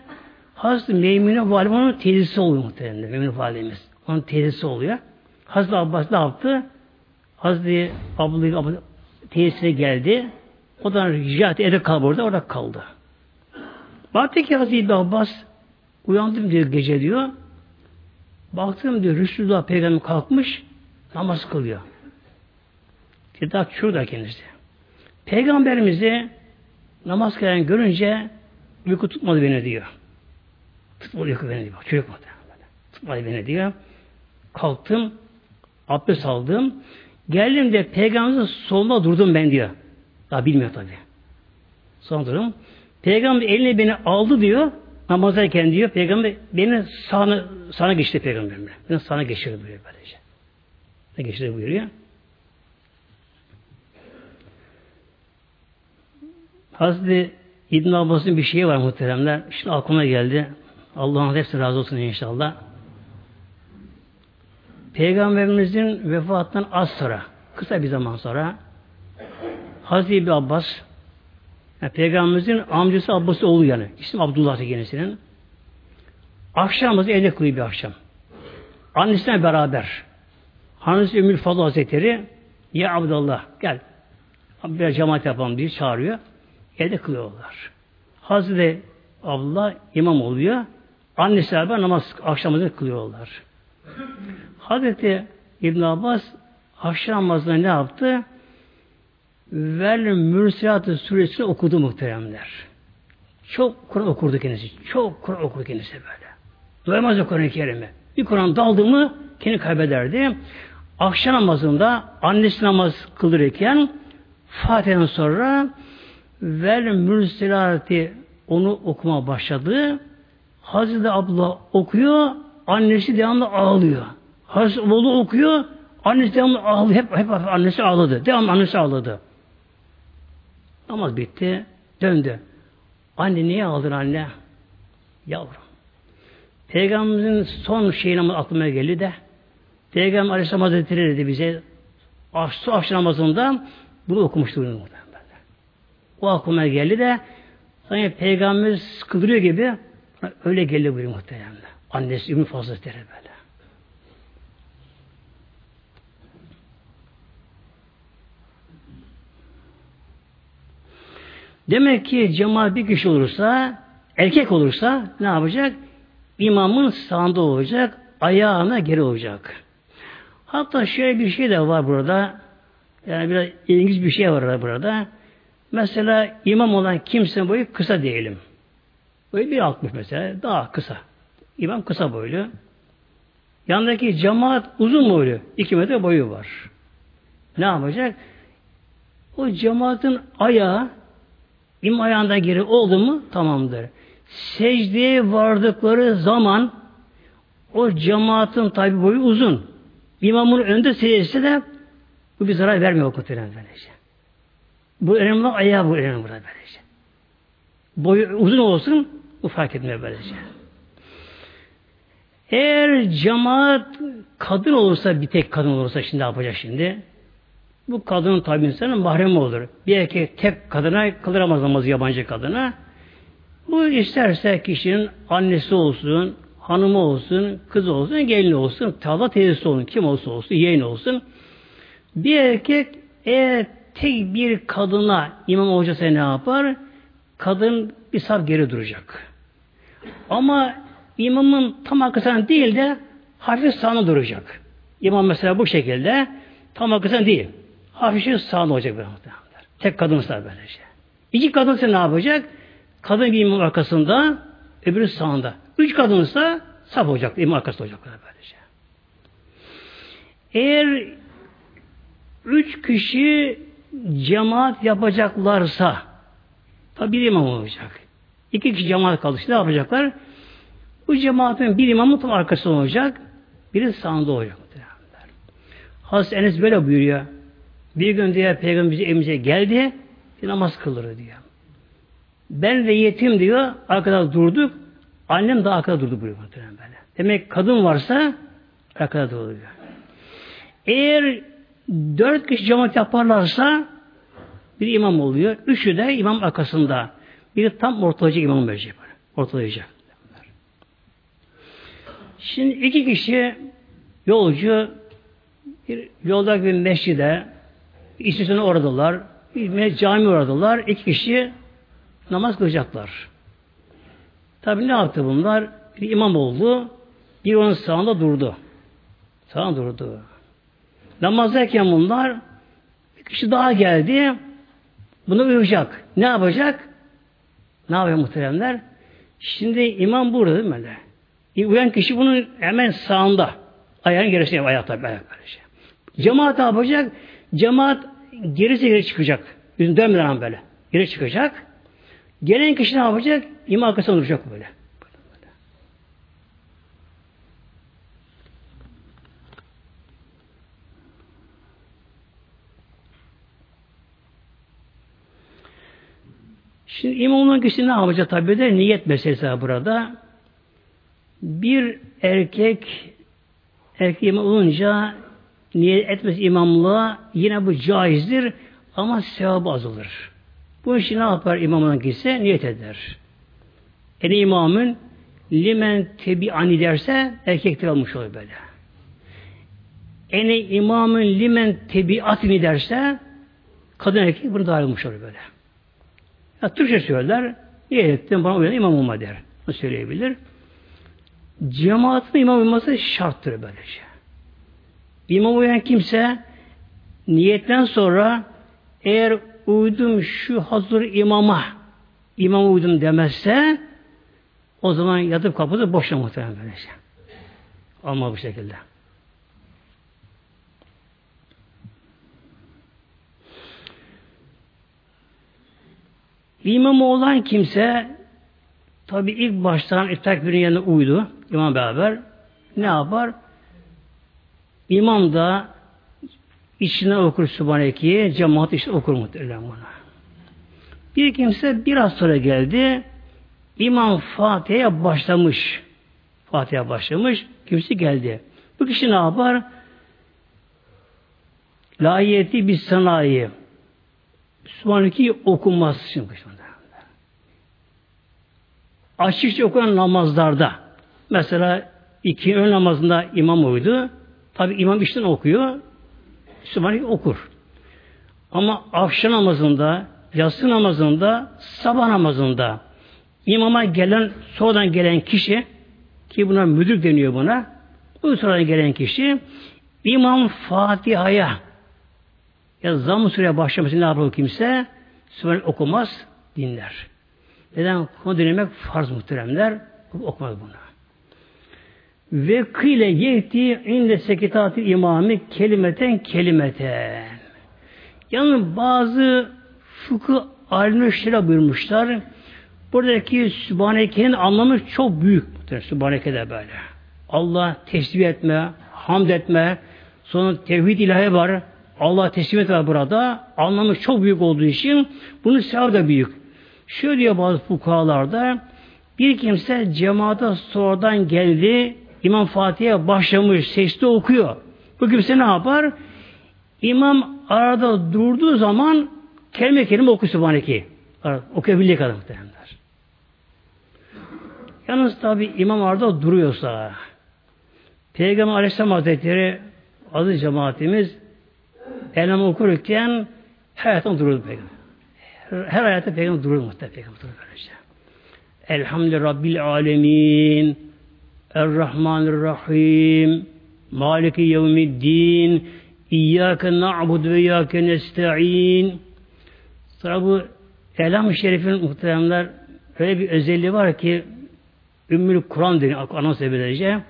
Hazreti Meymune Validem onun teyzesi oluyor muhtemelen. Meymune Validemiz. Onun teyzesi oluyor. Hazreti Abbas ne yaptı? Hazreti Abdülhamid tesisine geldi. O da rica etti. Evde kal burada. Orada kaldı. Baktı ki Hazreti Abbas uyandım diyor gece diyor. Baktım diyor Resulullah Peygamber kalkmış namaz kılıyor. Kitap şurada kendisi. Peygamberimizi namaz kılan görünce uyku tutmadı beni diyor. Tutmadı uyku beni diyor. Çocuk mu? Tutmadı beni diyor. Kalktım. Abdest aldım. Geldim de peygamberimizin solunda durdum ben diyor. Daha bilmiyor tabi. Sonra durdum. Peygamber eline beni aldı diyor. Namazdayken diyor. Peygamber beni sağına, sağına geçti peygamberimle. Beni sağına geçirdi buyuruyor böylece. Ne geçirdi buyuruyor. Hazreti İbn Abbas'ın bir şeyi var muhteremler. Şimdi aklıma geldi. Allah'ın hepsi razı olsun inşallah. Peygamberimizin vefatından az sonra, kısa bir zaman sonra Hazreti İbni Abbas yani Peygamberimizin amcası Abbas'ı oğlu yani. İsmi Abdullah kendisinin. Akşamımızı evde kılıyor bir akşam. Annesiyle beraber. Hanesi Ümmül Fadıl Hazretleri Ya Abdullah gel. Bir cemaat yapalım diye çağırıyor. Evde kılıyorlar. Hazreti Abdullah imam oluyor. Annesi beraber namaz akşamımızı kılıyorlar. Hazreti İbn Abbas akşam namazında ne yaptı? Vel Mürsilat-ı suresini okudu muhteremler. Çok Kur'an okurdu kendisi. Çok Kur'an okurdu kendisi böyle. Doymazdı Kur'an-ı Kerim'i. Bir Kur'an daldı mı kendi kaybederdi. Akşam namazında annesi namaz kıldırırken Fatiha'dan sonra vel mürsilati onu okuma başladı. Hazreti abla okuyor, annesi devamlı ağlıyor. Hazreti oğlu okuyor, annesi devamlı ağlıyor. Hep, hep annesi ağladı. Devamlı annesi ağladı. Namaz bitti. Döndü. Anne niye ağladın anne? Yavrum. Peygamberimizin son şeyi namaz aklıma geldi de Peygamber Aleyhisselam Hazretleri dedi bize su akşam namazında bunu okumuştu. O aklıma geldi de sanki Peygamber sıkıldırıyor gibi öyle geldi buyuruyor muhtemelen. Annesi Ümmü Hazretleri böyle. Demek ki cemaat bir kişi olursa, erkek olursa ne yapacak? İmamın sağında olacak, ayağına geri olacak. Hatta şöyle bir şey de var burada. Yani biraz ilginç bir şey var burada. Mesela imam olan kimsenin boyu kısa diyelim. Bir altmış mesela. Daha kısa. İmam kısa boylu. Yanındaki cemaat uzun boylu. iki metre boyu var. Ne yapacak? O cemaatin ayağı İmam ayağında geri oldu mu tamamdır. Secdeye vardıkları zaman o cemaatin tabi boyu uzun. İmamın önde secdesi de bu bir zarar vermiyor o muhtemelen böylece. Bu önemli ayağı bu önemli burada böylece. Boyu uzun olsun bu fark etmiyor böylece. Eğer cemaat kadın olursa bir tek kadın olursa şimdi ne yapacak şimdi? Bu kadının tabi insanın mahremi olur. Bir erkek tek kadına kıldıramaz namazı yabancı kadına. Bu isterse kişinin annesi olsun, hanımı olsun, kız olsun, gelin olsun, tavla teyzesi olsun, kim olsa olsun, yeğen olsun. Bir erkek eğer tek bir kadına imam olacaksa ne yapar? Kadın bir saf geri duracak. Ama imamın tam arkasından değil de hafif sağına duracak. İmam mesela bu şekilde tam arkasından değil. Hafifçe sağında olacak böyle. Tek kadınsa böylece. İki kadınsa ne yapacak? Kadın bir imam arkasında, öbürü sağında. Üç kadınsa saf olacak, imam arkasında olacak böylece. Eğer üç kişi cemaat yapacaklarsa tabi bir imam olacak. İki kişi cemaat kaldı. Ne yapacaklar? Bu cemaatin bir imamı tam arkasında olacak. Biri sağında olacak. Hazreti Enes böyle buyuruyor. Bir gün diye Peygamber bize evimize geldi. Namaz kılırdı diyor. Ben ve yetim diyor. Arkada durduk. Annem daha arkada durdu buyuruyor. Böyle. Demek kadın varsa arkada duruyor. Eğer dört kişi cemaat yaparlarsa bir imam oluyor. Üçü de imam arkasında. Biri tam ortalayacak imam verecek. Ortalayacak. Şimdi iki kişi yolcu bir yolda bir mescide İstisini oradalar. Bir cami oradalar. İki kişi namaz kılacaklar. Tabi ne yaptı bunlar? Bir imam oldu. Bir onun sağında durdu. Sağında durdu. Namazdayken bunlar bir kişi daha geldi. Bunu uyuyacak. Ne yapacak? Ne yapıyor muhteremler? Şimdi imam burada değil mi öyle? E, uyan kişi bunun hemen sağında. Ayağın gerisine ayak tabi ayak böylece. Cemaat ne yapacak? Cemaat gerisi geri çıkacak. Yüzünü dönmeden böyle. Geri çıkacak. Gelen kişi ne yapacak? İmam arkasında duracak böyle. Şimdi imamın kişi ne yapacak tabi de niyet meselesi burada. Bir erkek erkek imam olunca niyet etmez imamlığa yine bu caizdir ama sevabı azalır. Bu işi ne yapar imamın kişi? Niyet eder. Yani imamın limen tebi ani derse erkektir almış olur böyle. Ene imamın limen tebi atini derse kadın erkek bunu dahil olmuş olur böyle. Ya Türkçe söyler, niyet ettim bana uyan imam olma der. Bunu söyleyebilir. Cemaatin imam olması şarttır böylece. İmam uyan kimse niyetten sonra eğer uydum şu hazır imama imam uydum demezse o zaman yatıp kapıda boşa muhtemelen böylece. Ama bu şekilde. İmam olan kimse tabi ilk baştan takbirin yanına uydu. İmam beraber ne yapar? İmam da içine okur Sübhaneke'yi, cemaat işte okur muhtemelen buna. Bir kimse biraz sonra geldi, İmam Fatiha'ya başlamış. Fatiha başlamış, kimse geldi. Bu kişi ne yapar? Layeti bir sanayi. Sübhaneke'yi okunmaz. Şimdi Açıkça okunan namazlarda mesela iki ön namazında imam uydu. Tabi imam işten okuyor. Sübhaneke okur. Ama akşam namazında, yatsı namazında, sabah namazında imama gelen, sonradan gelen kişi ki buna müdür deniyor buna. Bu sonradan gelen kişi İmam Fatiha'ya ya zam süreye başlaması ne yapar kimse? Sübhaneke okumaz, dinler. Neden? Konu dinlemek farz muhteremler. Okumaz bunu. Ve kıyle yehti inde sekitati imami kelimeten kelimeten. Yani bazı fıkıh alimler şöyle buyurmuşlar. Buradaki Sübhaneke'nin anlamı çok büyük. Sübhaneke de böyle. Allah tesbih etme, hamd etme, sonra tevhid ilahi var. Allah teslim et var burada. Anlamı çok büyük olduğu için bunun sevabı da büyük. Şöyle diyor bazı fukahalarda bir kimse cemaate sonradan geldi, İmam Fatih'e başlamış, sesli okuyor. Bu kimse ne yapar? İmam arada durduğu zaman kelime kelime oku Sübhaneke. Okuyabildiği kadar muhtemelenler. Yalnız tabi imam arada duruyorsa Peygamber Aleyhisselam Hazretleri aziz cemaatimiz Elham okurken hayattan dururdu Peygamber. Her hayatta Peygamber durur muhtemelen Peygamber durur böylece. Elhamdülillah Rabbil Alemin Errahmanirrahim Maliki Yevmiddin İyyâke na'budu ve iyyâke nesta'in Sonra bu Elham-ı Şerif'in muhteremler öyle bir özelliği var ki Ümmül Kur'an deniyor anons edilince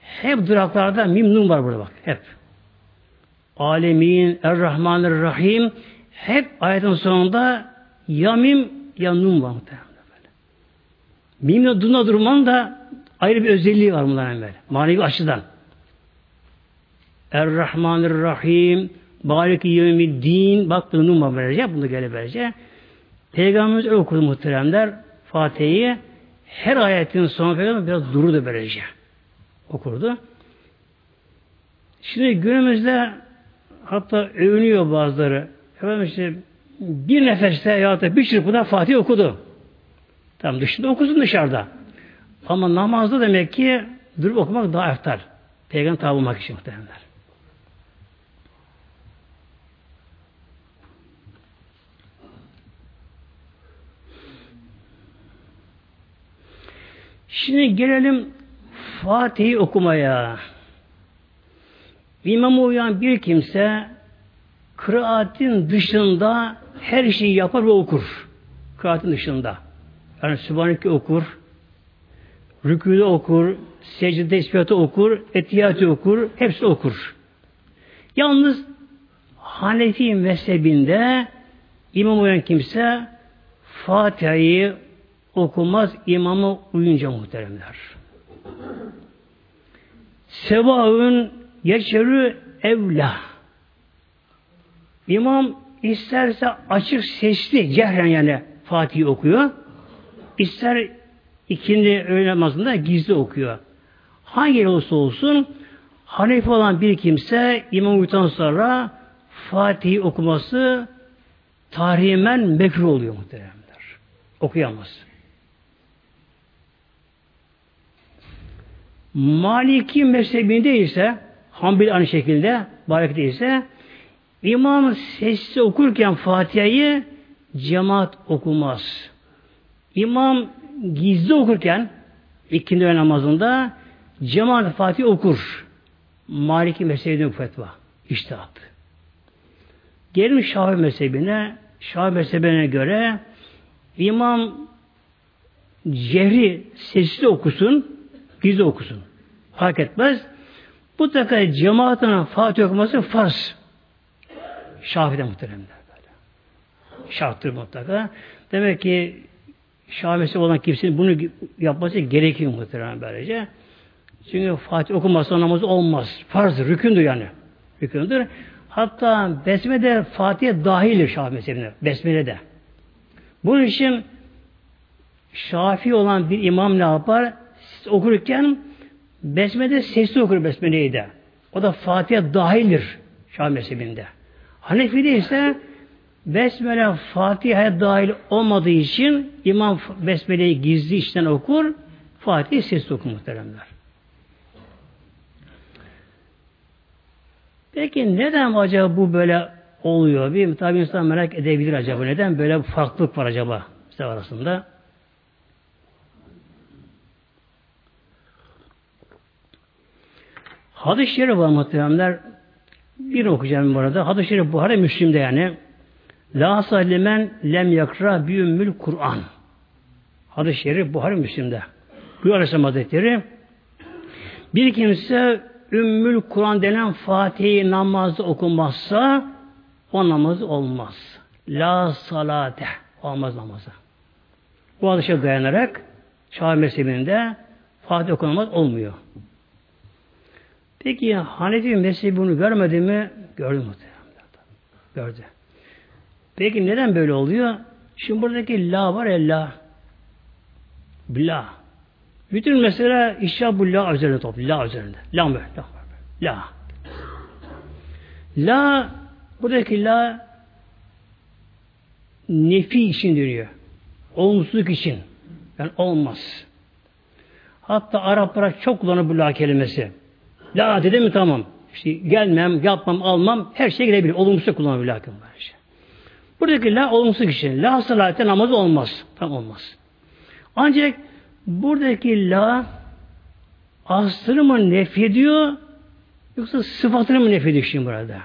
hep duraklarda mimnun var burada bak hep. Alemin, Errahmanirrahim hep ayetin sonunda ya mim ya nun var muhtemelen. Mimle duna durmanın da ayrı bir özelliği var bunların böyle. Manevi açıdan. Er-Rahmanir-Rahim Bariki Yevmiddin bak bunu numara verecek. Bunu gele verecek. Peygamberimiz öyle okudu muhteremler. Fatiha'yı her ayetin sonu peygamber biraz duru da verecek. Okurdu. Şimdi günümüzde hatta övünüyor bazıları. Efendim işte bir nefeste ya da bir çırpıda Fatih okudu. Tamam dışında okusun dışarıda. Ama namazda demek ki durup okumak daha eftar. Peygamber tabi için muhtemelenler. Şimdi gelelim Fatih'i okumaya. İmama uyan bir kimse kıraatin dışında her şeyi yapar ve okur. Kıraatin dışında. Yani Sübhaneke okur, rükûde okur, secde tesbihatı okur, etiyatı okur, hepsi okur. Yalnız Hanefi mezhebinde imam uyan kimse Fatiha'yı okumaz imama uyunca muhteremler. Sevaun yeçerü evla. İmam isterse açık sesli cehren yani Fatih okuyor. İster ikindi öğle namazında gizli okuyor. Hangi olursa olsun Hanefi olan bir kimse imam uyuduktan sonra Fatih okuması tarihimen mekruh oluyor muhteremler. Okuyamaz. Maliki mezhebinde ise Hanbeli aynı şekilde Barak'ta ise imam sessiz okurken Fatiha'yı cemaat okumaz. İmam gizli okurken ikindi ve namazında cemaat Fatih okur. Maliki mezhebinde bu fetva. İştihat. Gelin Şafii mezhebine Şafii mezhebine göre imam cehri sessiz okusun, gizli okusun. Fark etmez. Mutlaka cemaatine Fatih okuması farz. Şafi'de muhteremler böyle. Şarttır mutlaka. Demek ki Şafisi olan kimsenin bunu yapması gerekiyor muhterem böylece. Çünkü Fatih okumazsa namazı olmaz. Farz, rükündür yani. Rükündür. Hatta besme de Fatih'e dahildir Şafii mezhebine. Besmele de. Bunun için Şafi olan bir imam ne yapar? Siz okurken Besmele sesli okur Besmele'yi de. O da Fatiha dahildir Şah mezhebinde. Hanefi'de ise Besmele Fatiha'ya dahil olmadığı için İmam Besmele'yi gizli içten okur, Fatih'i sesli okur muhteremler. Peki neden acaba bu böyle oluyor? Bir tabi insan merak edebilir acaba. Neden böyle bir farklılık var acaba size arasında? Hadis-i var muhteremler. Bir okuyacağım bu arada. Hadis-i şerif Müslim'de yani. La salimen lem yakra bi ümmül Kur'an. Hadis-i şerif Buhari Müslim'de. Bu Aleyhisselam Hazretleri bir kimse Ümmül Kur'an denen Fatih'i namazda okumazsa o namaz olmaz. La salate olmaz namazı. Bu hadise dayanarak Şah mezhebinde Fatih okunamaz olmuyor. Peki Hanefi mezhebi bunu görmedi mi? Gördü muhtemelen. Gördü. Peki neden böyle oluyor? Şimdi buradaki la var ya la. La. Bütün mesela işya bu la üzerinde toplu. La üzerinde. La mı? La. La. La buradaki la nefi için dönüyor. Olumsuzluk için. Yani olmaz. Hatta Araplara çok kullanır bu la kelimesi. La dedi mi tamam. İşte gelmem, yapmam, almam her şey gidebilir. Olumsuz kullanabilir hakim var. Işte. Buradaki la olumsuz kişi. La salate namaz olmaz. Tam olmaz. Ancak buradaki la aslını mı nefediyor yoksa sıfatını mı nefediyor şimdi burada?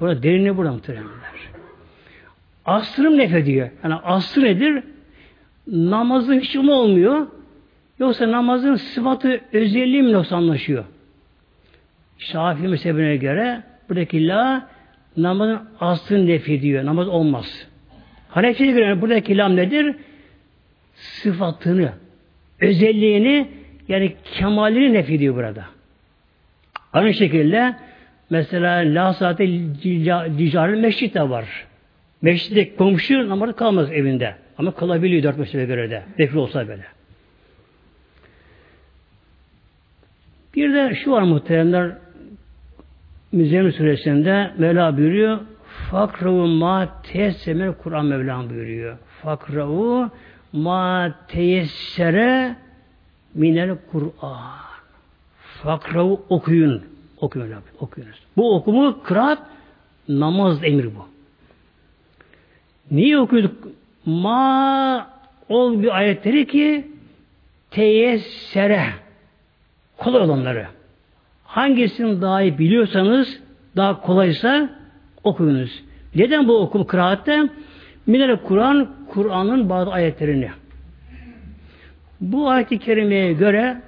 Burada derinliği burada muhtemelenler. Aslını mı nefediyor? Yani aslı nedir? Namazın hiç olmuyor? Yoksa namazın sıfatı özelliği mi yoksa anlaşıyor? Şafii mezhebine göre buradaki la namazın aslını nefi diyor. Namaz olmaz. Hanefi'ye göre buradaki lam nedir? Sıfatını özelliğini yani kemalini nefediyor burada. Aynı şekilde mesela La Saate Dicaril Meşrit de var. Meşritte komşu namazı kalmaz evinde. Ama kalabiliyor dört meşrebe göre de. Nefil olsa böyle. Bir de şu var muhteremler Müzzemmil suresinde Mevla buyuruyor Fakravu ma teyessemel Kur'an Mevlam buyuruyor. Fakravu ma teyessere minel Kur'an. Fakravu okuyun. Okuyun. Okuyunuz. Bu okumu kıraat namaz emir bu. Niye okuyorduk? Ma ol bir ayetleri ki teyessere kolay olanları. Hangisini daha iyi biliyorsanız daha kolaysa okuyunuz. Neden bu okum kıraatte? Minere Kur'an, Kur'an'ın bazı ayetlerini. Bu ayet-i kerimeye göre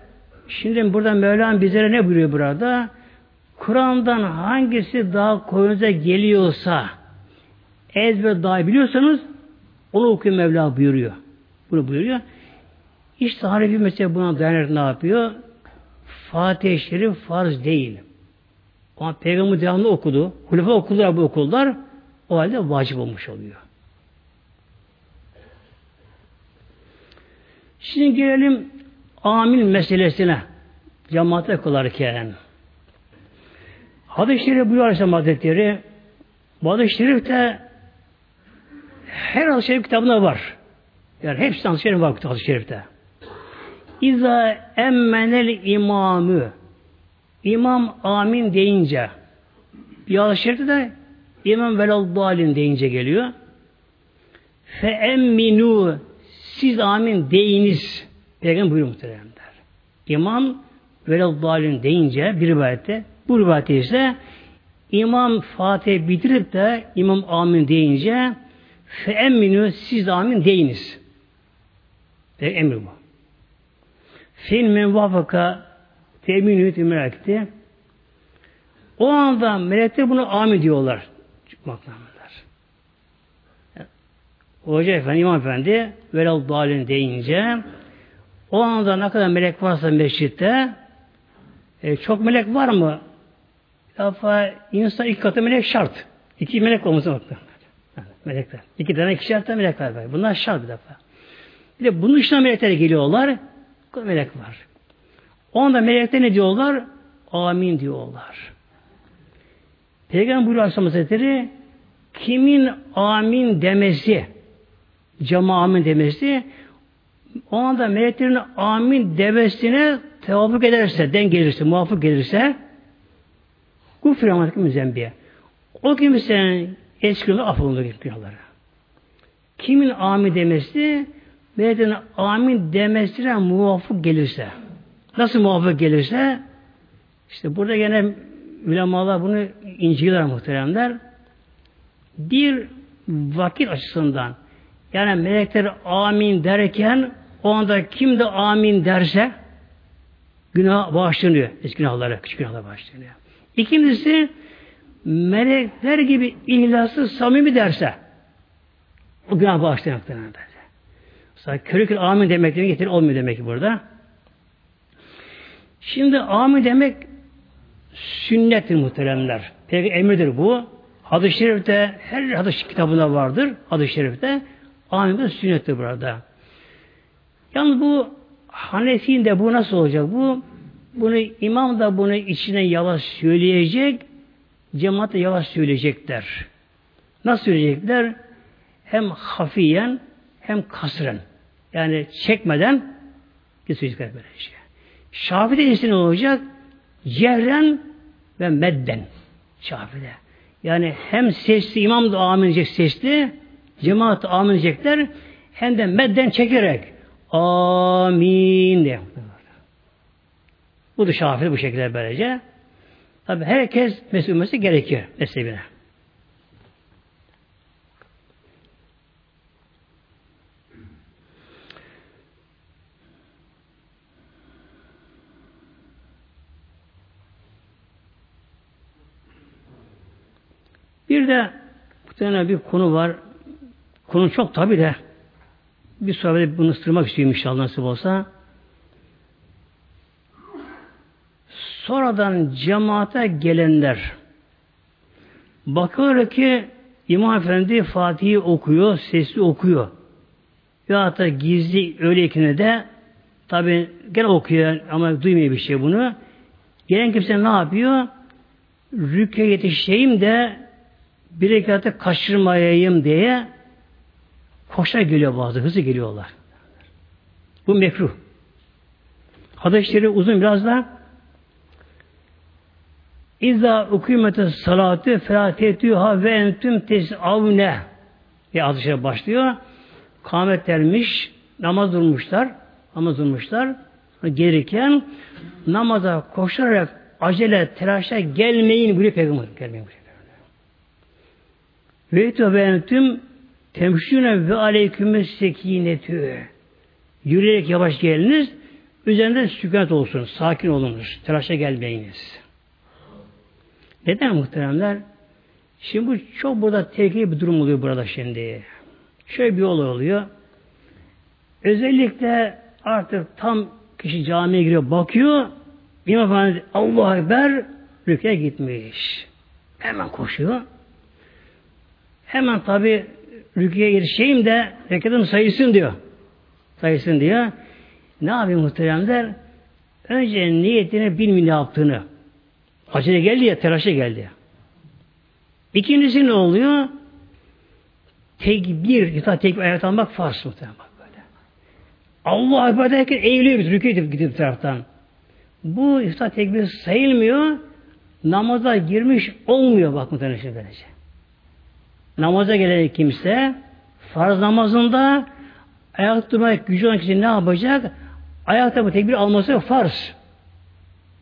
şimdi burada Mevlam bizlere ne buyuruyor burada? Kur'an'dan hangisi daha koyunuza geliyorsa ezber daha biliyorsanız onu okuyun Mevla buyuruyor. Bunu buyuruyor. İşte Hanefi mesela buna dayanarak ne yapıyor? Fatih-i Şerif farz değil. Ama Peygamber devamlı okudu. Hulefo okudular bu okullar. O halde vacip olmuş oluyor. Şimdi gelelim amil meselesine. Cemaate kılarken. Hadis-i Şerif buyuruyor Aleyhisselam Hazretleri Hadis-i Şerif'te her hadis-i şerif kitabında var. Yani hepsi hadis-i şerif var hadis-i şerifte. İza emmenel imamı İmam amin deyince bir şerifte de İmam velal dalin deyince geliyor. Fe emminu siz amin deyiniz. Peygamber buyuruyor muhteremler. İmam velal dalin deyince bir rivayette bu rivayette ise İmam Fatih bitirip de İmam amin deyince fe emminu siz amin deyiniz. Emir bu. Fin menvafaka temin hüyeti melekti. O anda melekler bunu amin diyorlar. Makamlar. Hoca Efendi, İmam Efendi velal dalin deyince o anda ne kadar melek varsa mescitte e, çok melek var mı? Defa insan iki katı melek şart. İki melek olması bakın. melekler. İki tane şart melekler var. Bunlar şart bir defa. Bir de bunun dışında melekler geliyorlar. Melek var. Onda melekler ne diyorlar? Amin diyorlar. Peygamber buyuruyor Aleyhisselam Hazretleri kimin amin demesi cama amin demesi o anda meleklerin amin demesine tevafuk ederse, den gelirse, muvaffak gelirse gufri rahmetlik müzembiye. O kimsenin eski günü affolunur günahları. Kimin amin demesi meleklerin amin demesine muvaffak gelirse nasıl muvaffak gelirse işte burada gene ulemalar bunu inceliyorlar muhteremler. Bir vakit açısından yani melekler amin derken o anda kim de amin derse günah bağışlanıyor. Eski günahları, küçük günahlar bağışlanıyor. İkincisi melekler gibi ihlaslı samimi derse o günah bağışlanıyor. Mesela körü körü amin demek demek getir olmuyor demek ki burada. Şimdi amin demek sünnettir muhteremler. Peki emirdir bu. Hadis-i şerifte her hadis kitabında vardır. Hadis-i şerifte amin de sünnettir burada. Yalnız bu Hanefi'nin de bu nasıl olacak? Bu bunu imam da bunu içine yavaş söyleyecek, cemaat de yavaş söyleyecekler. Nasıl söyleyecekler? Hem hafiyen hem kasren. Yani çekmeden söyleyecekler böyle şey. Şafi'de ise olacak? Cehren ve medden. Şafi'de. Yani hem sesli imam da amin diyecek sesli, cemaat amin diyecekler, hem de medden çekerek amin diye. Bu da Şafii bu şekilde böylece. Tabi herkes mesulmesi gerekiyor mezhebine. Bir de muhtemelen bir konu var. Konu çok tabi de bir sohbet bunu ısıtırmak istiyorum inşallah nasip olsa. Sonradan cemaate gelenler bakıyor ki İmam Efendi Fatih'i okuyor, sesli okuyor. Ya da gizli öyleyken de tabi gene okuyor ama duymuyor bir şey bunu. Gelen kimse ne yapıyor? Rüküye yetişeyim de bir rekatı kaçırmayayım diye koşa geliyor bazı, hızlı geliyorlar. Bu mekruh. Hadisleri uzun biraz da İza ukimete salatı felatetüha ve entüm tesavne diye hadisler başlıyor. Kamet dermiş, namaz durmuşlar, namaz durmuşlar. Gelirken namaza koşarak acele, telaşa gelmeyin buyuruyor Peygamber. Gelmeyin buyuruyor. Ve entüm temşüne ve aleykümme sekinetü. Yürüyerek yavaş geliniz, üzerinde sükunet olsun, sakin olunuz, telaşa gelmeyiniz. Neden muhteremler? Şimdi bu çok burada tehlikeli bir durum oluyor burada şimdi. Şöyle bir olay oluyor. Özellikle artık tam kişi camiye giriyor, bakıyor, İmam Efendi Allah Ekber rüküye gitmiş. Hemen koşuyor. Hemen tabi rüküye yetişeyim de rekatım sayısın diyor. Sayısın diyor. Ne yapayım muhteremler? Önce niyetini bilmiyor ne yaptığını. Acele geldi ya, telaşa geldi. İkincisi ne oluyor? Tekbir, yata tekbir ayet almak farz muhtemelen bak böyle. Allah Ekber derken eğiliyor biz, rükû edip gidip taraftan. Bu iftihar tekbir sayılmıyor, namaza girmiş olmuyor bak muhtemelen şimdi böylece. Namaza gelen kimse farz namazında ayakta durmak gücü olan kişi ne yapacak? Ayakta bu tekbir alması farz.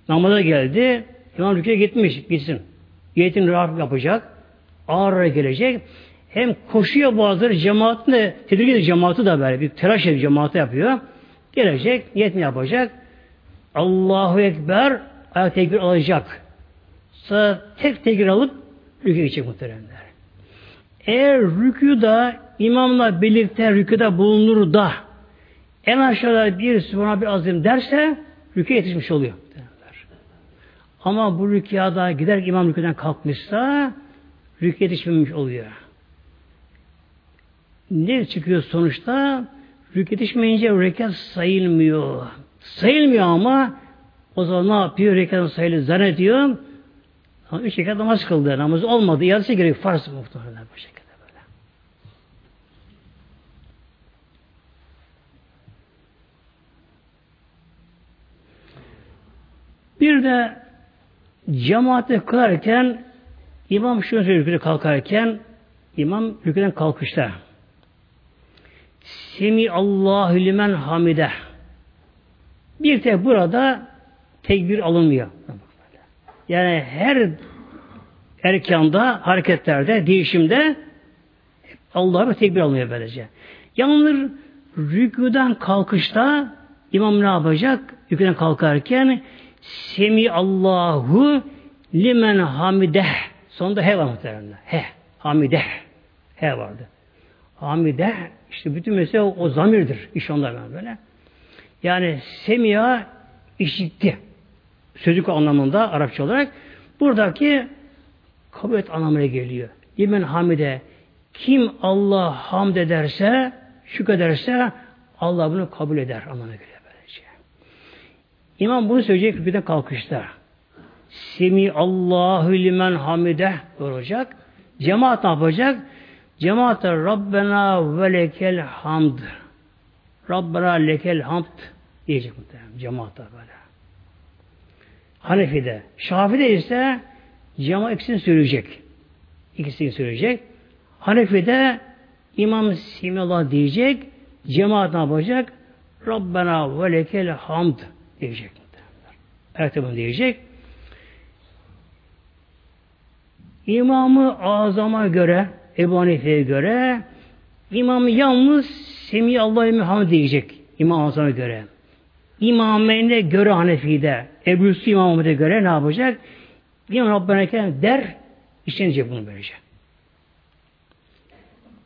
Namaza geldi, İmam rüküye gitmiş, gitsin. Yetim rahat yapacak, ağır gelecek. Hem koşuyor bazıları cemaatine, de, tedirgin cemaati da böyle bir telaş edip cemaate yapıyor. Gelecek, niyetini yapacak. Allahu Ekber ayak tekbir alacak. Sonra tek tekbir alıp rüküye gidecek muhteremler. Eğer rüküda imamla birlikte rüküda bulunur da en aşağıda bir Sübhane bir azim derse rüküye yetişmiş oluyor. Ama bu rükiyada gider imam rüküden kalkmışsa rükü yetişmemiş oluyor. Ne çıkıyor sonuçta? Rükü yetişmeyince rekat sayılmıyor. Sayılmıyor ama o zaman ne yapıyor? Rekat sayılı zannediyor. Ama üç rekat namaz kıldı. Namaz olmadı. Yarısı gerek. Farz muhtemelen bu şekilde böyle. Bir de Cemaate kılarken imam şunu söylüyor kalkarken imam rüküden kalkışta Semi Allahu limen hamide bir tek burada tekbir alınmıyor. Yani her erkanda, hareketlerde, değişimde Allah'a tekbir alınıyor böylece. Yalnız rüküden kalkışta imam ne yapacak? Rüküden kalkarken Semi Allahu limen hamideh. Sonunda he var muhtemelen. He. Hamideh. He vardı. Hamideh işte bütün mesele o, o zamirdir. İş onlar böyle. Yani semiya işitti. Sözlük anlamında Arapça olarak. Buradaki kabul et anlamına geliyor. Limen hamide. Kim Allah hamd ederse, şükrederse Allah bunu kabul eder anlamına geliyor. İmam bunu söyleyecek rüküden kalkışta. Semi Allahu limen hamide olacak. Cemaat ne yapacak? Cemaat Rabbena ve lekel hamd. Rabbena lekel hamd diyecek muhtemelen cemaat böyle. Hanefi'de. Şafi'de ise cemaat ikisini söyleyecek. İkisini söyleyecek. Hanefi'de İmam Simallah diyecek. Cemaat ne yapacak? Rabbena ve lekel hamd diyecek. Ertebun diyecek. İmamı azama göre, Ebu Hanife'ye göre imam yalnız Semi Allah'ı Muhammed diyecek. İmam azama göre. İmamene göre Hanefi'de, Ebu Yusuf İmam'a göre ne yapacak? İmam Rabbena der, işlenecek bunu böylece.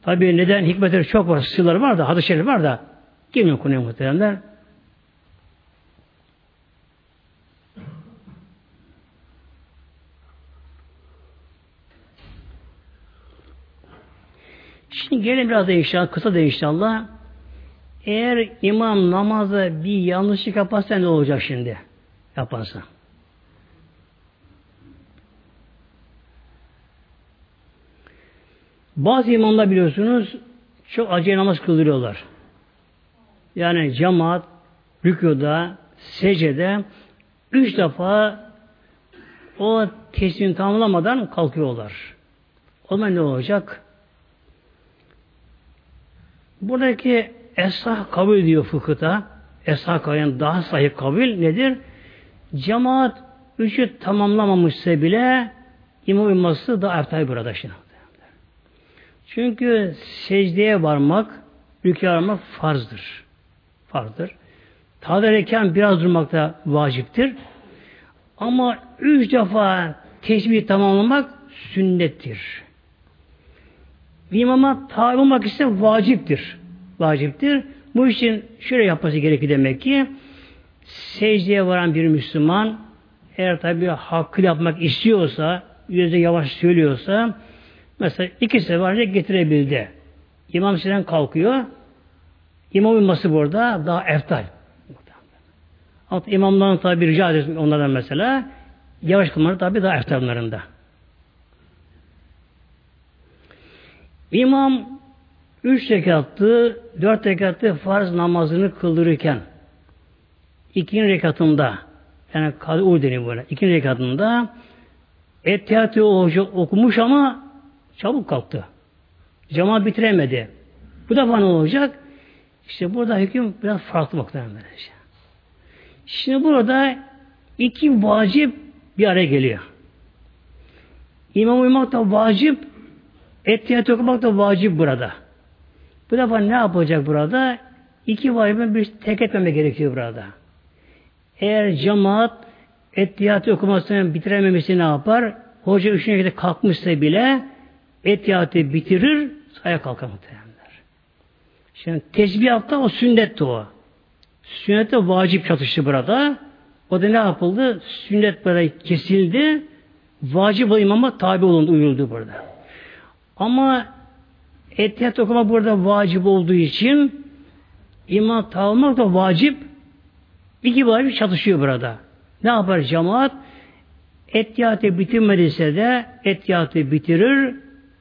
Tabi neden hikmetleri çok var, sırları var da, hadis var da, girmiyor konuya muhteremler. Şimdi gelin biraz da inşallah, kısa da inşallah. Eğer imam namazda bir yanlışlık yaparsa ne olacak şimdi? Yaparsa. Bazı imamlar biliyorsunuz çok acı namaz kıldırıyorlar. Yani cemaat rükuda, secde üç defa o teslim tamamlamadan kalkıyorlar. O zaman ne olacak? Buradaki esah kabul ediyor fıkıhta. Esah kabul daha sahip kabul nedir? Cemaat üçü tamamlamamışsa bile imam imması da eftal burada şimdi. Çünkü secdeye varmak, rükûa varmak farzdır. Farzdır. Erken biraz durmak da vaciptir. Ama üç defa tesbih tamamlamak sünnettir. Bir imama tabi olmak ise vaciptir. Vaciptir. Bu için şöyle yapması gerekir demek ki secdeye varan bir Müslüman eğer tabi hakkı yapmak istiyorsa, yüzde yavaş söylüyorsa mesela iki sefer getirebildi. İmam sizden kalkıyor. İmam uyması burada daha eftal. Hatta imamların tabi rica ediyorsun onlardan mesela. Yavaş kılmaları tabi daha eftallarında. İmam üç rekatlı, dört rekatlı farz namazını kıldırırken ikinci rekatında yani kadı deniyor böyle. İkinci rekatında Ettehati okumuş ama çabuk kalktı. Cemaat bitiremedi. Bu defa ne olacak? İşte burada hüküm biraz farklı muhtemelen böylece. Şimdi burada iki vacip bir araya geliyor. İmam uymak da vacip, etiyat okumak da vacip burada. Bu defa ne yapacak burada? İki vacibin bir tek etmeme gerekiyor burada. Eğer cemaat etiyatı okumasını bitirememesi ne yapar? Hoca üçüne kadar kalkmışsa bile etiyatı bitirir, ayağa kalkar muhtemelenler. Şimdi tesbihatta o sünnetti o. Sünnette vacip çatıştı burada. O da ne yapıldı? Sünnet böyle kesildi. Vacip imama tabi olundu, uyuldu burada. Ama etiyat okuma burada vacip olduğu için imam tabi da vacip iki vacip çatışıyor burada. Ne yapar cemaat? Etiyatı bitirmediyse de etiyatı bitirir.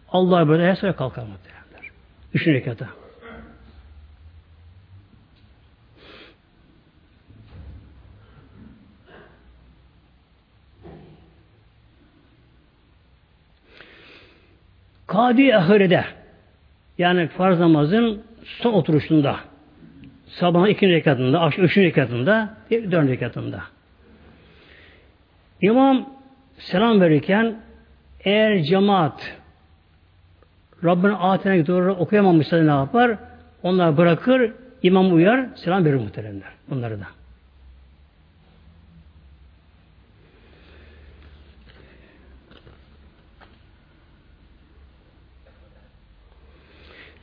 Allah böyle her sonra kalkar muhtemelenler. Üçüncü rekata. Kadi ahirede yani farz namazın son oturuşunda sabahın ikinci rekatında, akşam üçüncü rekatında, dördüncü rekatında. İmam selam verirken eğer cemaat Rabbinin ayetine doğru okuyamamışsa ne yapar? Onlar bırakır, imam uyar, selam verir muhteremler. Bunları da.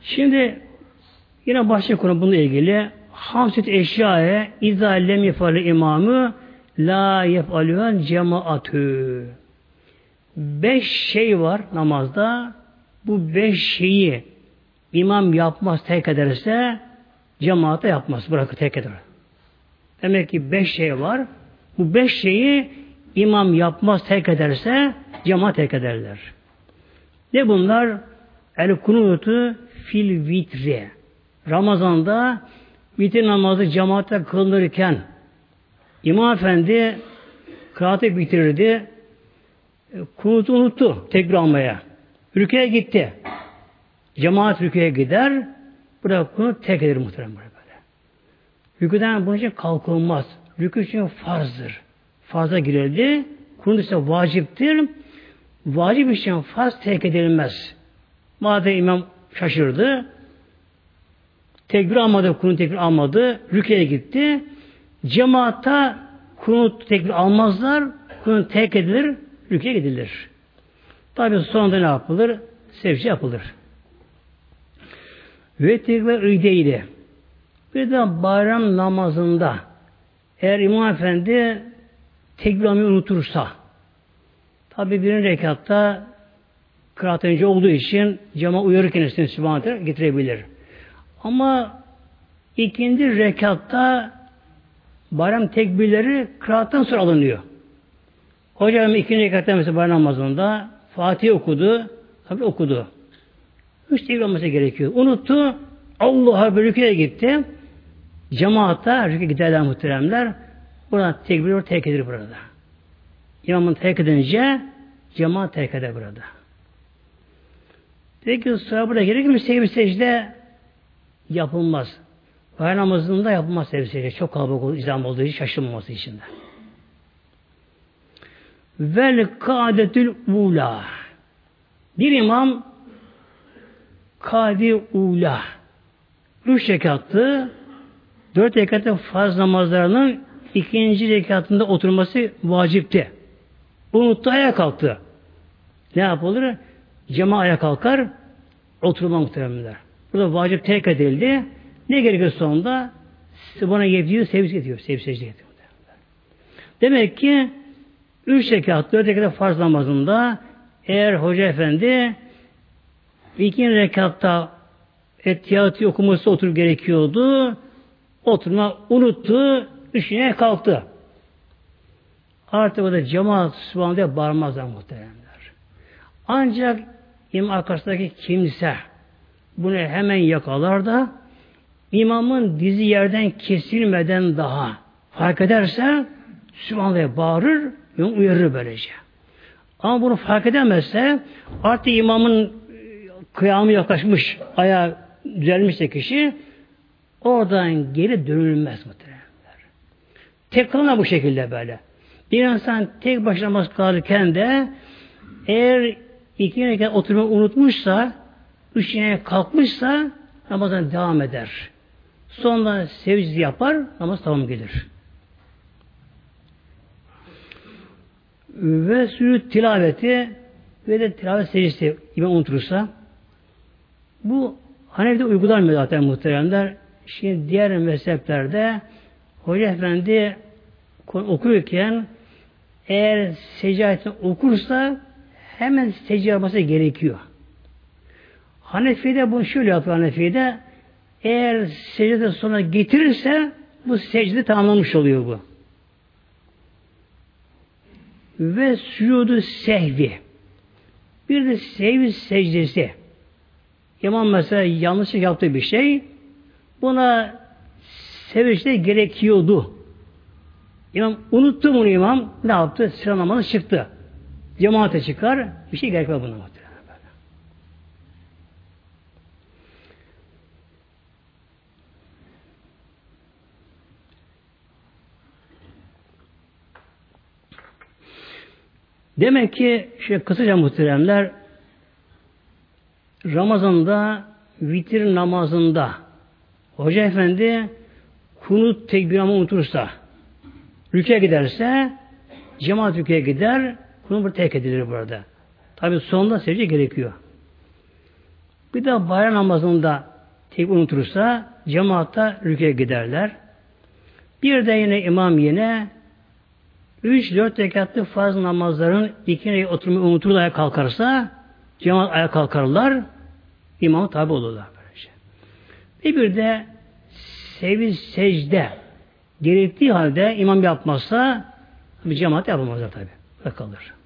Şimdi yine başka konu bununla ilgili hamsit eşyaya izâ lem imamı la yefalüven cemaatü. Beş şey var namazda. Bu beş şeyi imam yapmaz, terk ederse cemaate yapmaz, bırakır, terk eder. Demek ki beş şey var. Bu beş şeyi imam yapmaz, terk ederse cemaat terk ederler. Ne bunlar? El kunutu fil vitri. Ramazan'da vitir namazı cemaatle kılınırken İmam Efendi kıraatı bitirirdi. Kunutu unuttu tekbir almaya. Rüküye gitti. Cemaat rüküye gider. Burada kunut tek eder muhtemelen böyle. Rüküden bunun için kalkılmaz. Rükü için farzdır. Farza girildi. Kunut ise vaciptir. Vacip için farz terk edilmez. Madem imam şaşırdı. Tekbir almadı, kunut tekbir almadı. Rüküye gitti. Cemaatta kunut tekbir almazlar. Kunut terk edilir, rüküye gidilir. Tabi sonunda ne yapılır? Sevci yapılır. Ve tekbir ideydi. Bir de bayram namazında eğer İmam Efendi tekbir unutursa tabi birinci rekatta kıraat önce olduğu için cama uyarırken üstüne Sübhane getirebilir. Ama ikinci rekatta bayram tekbirleri kıraattan sonra alınıyor. Hocam ikinci rekatta mesela bayram namazında Fatih okudu, tabi okudu. Üç tekbir olması gerekiyor. Unuttu, Allah'a bir gitti. Cemaatta rüküye giderler muhteremler. Burada tekbir terk edilir burada. İmamın terk edince cemaat terk eder burada. Peki sonra burada gerekir mi secde secde yapılmaz. Bayram namazında yapılmaz secde secde. Çok kalabalık izam olduğu için şaşırmaması için de. Vel kadetül ula. Bir imam kadi ula. Üç rekatlı dört rekatlı farz namazlarının ikinci rekatında oturması vacipti. Unuttu ayağa kalktı. Ne yapılır? Cema ayağa kalkar, oturma muhteremler. Burada vacip terk edildi. Ne gerekiyor sonunda? Bana yetiyor, sevgi getiriyor. Sevgi secde. Demek ki üç rekat, dört rekat farz namazında eğer hoca efendi ikinci rekatta Ettiyatı okuması oturup gerekiyordu. Oturma unuttu, düşünmeye kalktı. Artık o da cemaat Sübhane'de bağırmazlar muhteremler. Ancak imam arkasındaki kimse bunu hemen yakalar da imamın dizi yerden kesilmeden daha fark ederse Sübhane'ye bağırır ve uyarır böylece. Ama bunu fark edemezse artık imamın kıyamı yaklaşmış, ayağı düzelmişse kişi oradan geri dönülmez muhtemelen. Tek kalına bu şekilde böyle. Bir insan tek başına namaz kılarken de eğer iki rekat oturmayı unutmuşsa, üç kalkmışsa namazdan devam eder. Sonra secde yapar, namaz tamam gelir. Ve sürü tilaveti ve de tilavet secdesi imam unutursa bu Hanefi'de uygulanmıyor zaten muhteremler. Şimdi diğer mezheplerde Hoca Efendi okurken eğer secayetini okursa hemen secde yapması gerekiyor. Hanefi'de bunu şöyle yapıyor Hanefi'de eğer secde sonra getirirse bu secde tamamlamış oluyor bu. Ve sucudu sehvi. Bir de sehvi secdesi. İmam mesela yanlış yaptığı bir şey buna sevinçte gerekiyordu. İmam unuttu bunu imam ne yaptı? Sıra namazı çıktı. Cemaate çıkar. Bir şey gerekmez buna. Demek ki şey kısaca muhteremler Ramazan'da vitir namazında Hoca Efendi kunut tekbiramı unutursa rüküye giderse cemaat rüküye gider kunut bir terk edilir burada. Tabi sonunda secde gerekiyor. Bir de bayram namazında tek unutursa cemaatta rüküye giderler. Bir de yine imam yine üç dört rekatlı farz namazların ikinci oturmayı unutur ayağa kalkarsa Cemaat ayağa kalkarlar, imama tabi olurlar. Böylece. Ve bir de sevi secde gerektiği halde imam yapmazsa bir cemaat yapamazlar tabi. Böyle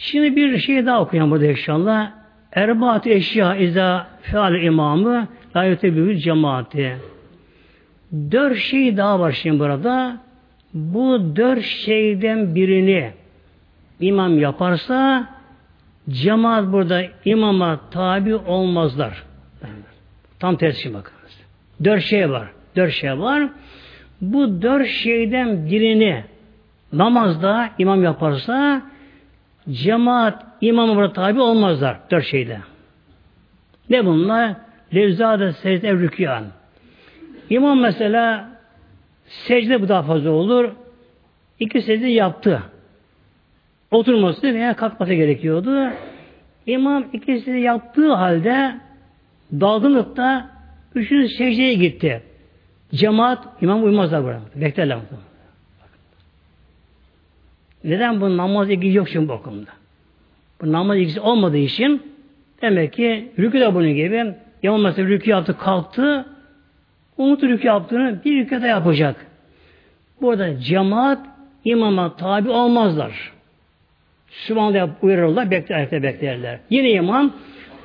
Şimdi bir şey daha okuyalım burada inşallah. Erbaat eşya iza feal imamı la yutebül cemaati. Dört şey daha var şimdi burada. Bu dört şeyden birini imam yaparsa cemaat burada imama tabi olmazlar. Tam tersi bakınız. Dört şey var. Dört şey var. Bu dört şeyden birini namazda imam yaparsa cemaat imama burada tabi olmazlar. Dört şeyde. Ne bunlar? Levzade secde evrükyan. İmam mesela secde bu daha fazla olur. İki secde yaptı oturması veya kalkması gerekiyordu. İmam ikisini yaptığı halde dalgınlıkta da üçüncü secdeye gitti. Cemaat imam uymazlar burada. Beklerler. Neden bu namaz ilgisi yok şimdi bakımda? Bu namaz ilgisi olmadığı için demek ki rükü de bunun gibi imam mesela rükü yaptı kalktı unuttu rükü yaptığını bir rükü de yapacak. Burada cemaat imama tabi olmazlar. Sübhanallah uyarırlar, bekler, beklerler. Yine imam,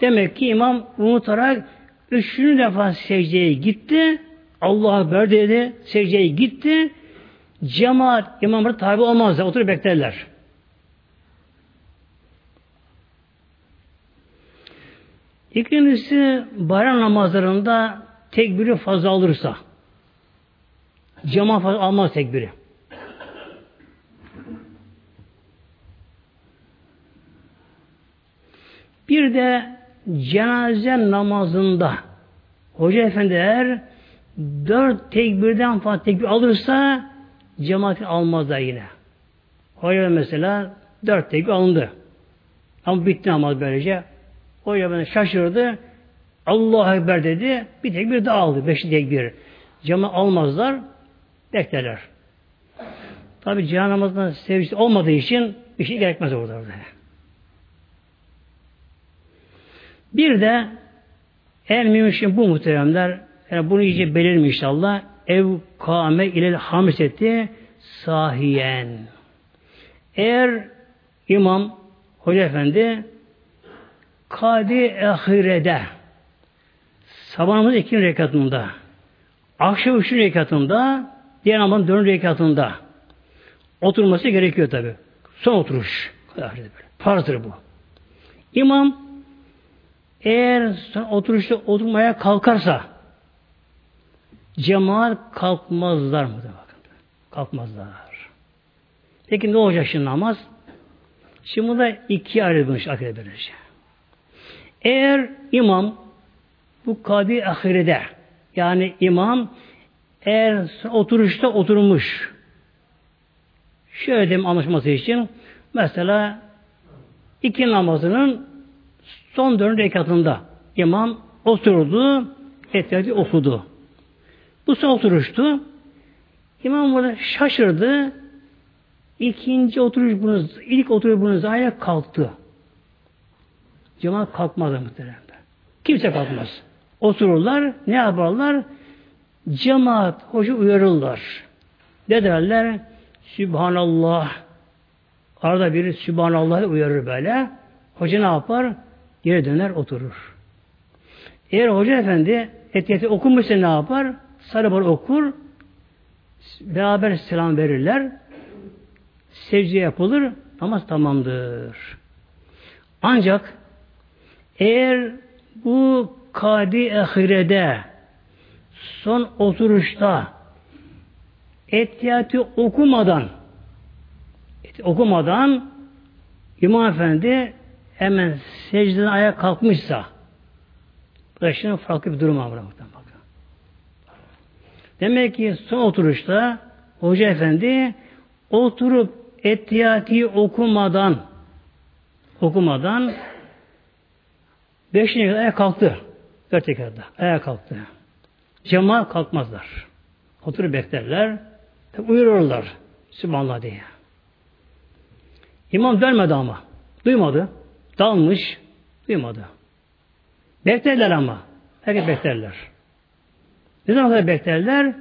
demek ki imam unutarak üçüncü defa secdeye gitti, Allah'a Ekber dedi, secdeye gitti, cemaat imamlara tabi olmazlar, oturup beklerler. İkincisi bayram namazlarında tekbiri fazla alırsa cemaat fazla almaz tekbiri. Bir de cenaze namazında Hoca Efendi eğer dört tekbirden fazla tekbir alırsa cemaati almazlar yine. Hoca mesela dört tekbir alındı. Ama bitti namaz böylece. Hoca beni şaşırdı. Allah Ekber dedi. Bir tekbir daha aldı. Beşi tekbir. Cema almazlar. Beklerler. Tabi cihan namazında sevgisi olmadığı için bir şey gerekmez orada. orada. Bir de en mühim bu muhteremler yani bunu iyice belirmiş inşallah ev kâme ile hamiseti sahiyen. Eğer imam Hoca Efendi kadi ahirede sabah namazı ikinci rekatında akşam üçüncü rekatında diğer namazın dördüncü rekatında oturması gerekiyor tabi. Son oturuş. Farzdır bu. İmam eğer oturuşta oturmaya kalkarsa cemaat kalkmazlar mı? Bakın. Kalkmazlar. Peki ne olacak şimdi namaz? Şimdi da iki ayrılmış akide böylece. Eğer imam bu kadi ahirede yani imam eğer oturuşta oturmuş şöyle diyeyim anlaşması için mesela iki namazının son dört rekatında imam oturdu, etrafı okudu. Bu son oturuştu. İmam burada şaşırdı. İkinci oturuş bunu, ilk oturuş bunu ayağa kalktı. Cemaat kalkmadı muhtemelen. Kimse kalkmaz. Otururlar, ne yaparlar? Cemaat, hoca uyarırlar. Ne derler? Sübhanallah. Arada biri Sübhanallah uyarır böyle. Hoca ne yapar? Geri döner oturur. Eğer hoca efendi etiyeti okunmuşsa ne yapar? Sarıbar okur. Beraber selam verirler. Secde yapılır. Namaz tamamdır. Ancak eğer bu kadi ahirede son oturuşta etiyatı okumadan okumadan İmam Efendi hemen secdeden ayağa kalkmışsa bu da şimdi farklı bir durum var. Demek ki son oturuşta Hoca Efendi oturup etiyati okumadan okumadan beşine kadar ayağa kalktı. Dört tekerde ayağa kalktı. Cemaat kalkmazlar. Oturup beklerler. Uyururlar. Sübhanallah diye. İmam dönmedi ama. Duymadı. Dalmış. Duymadı. Beklerler ama. Herkes beklerler. Ne zaman kadar beklerler?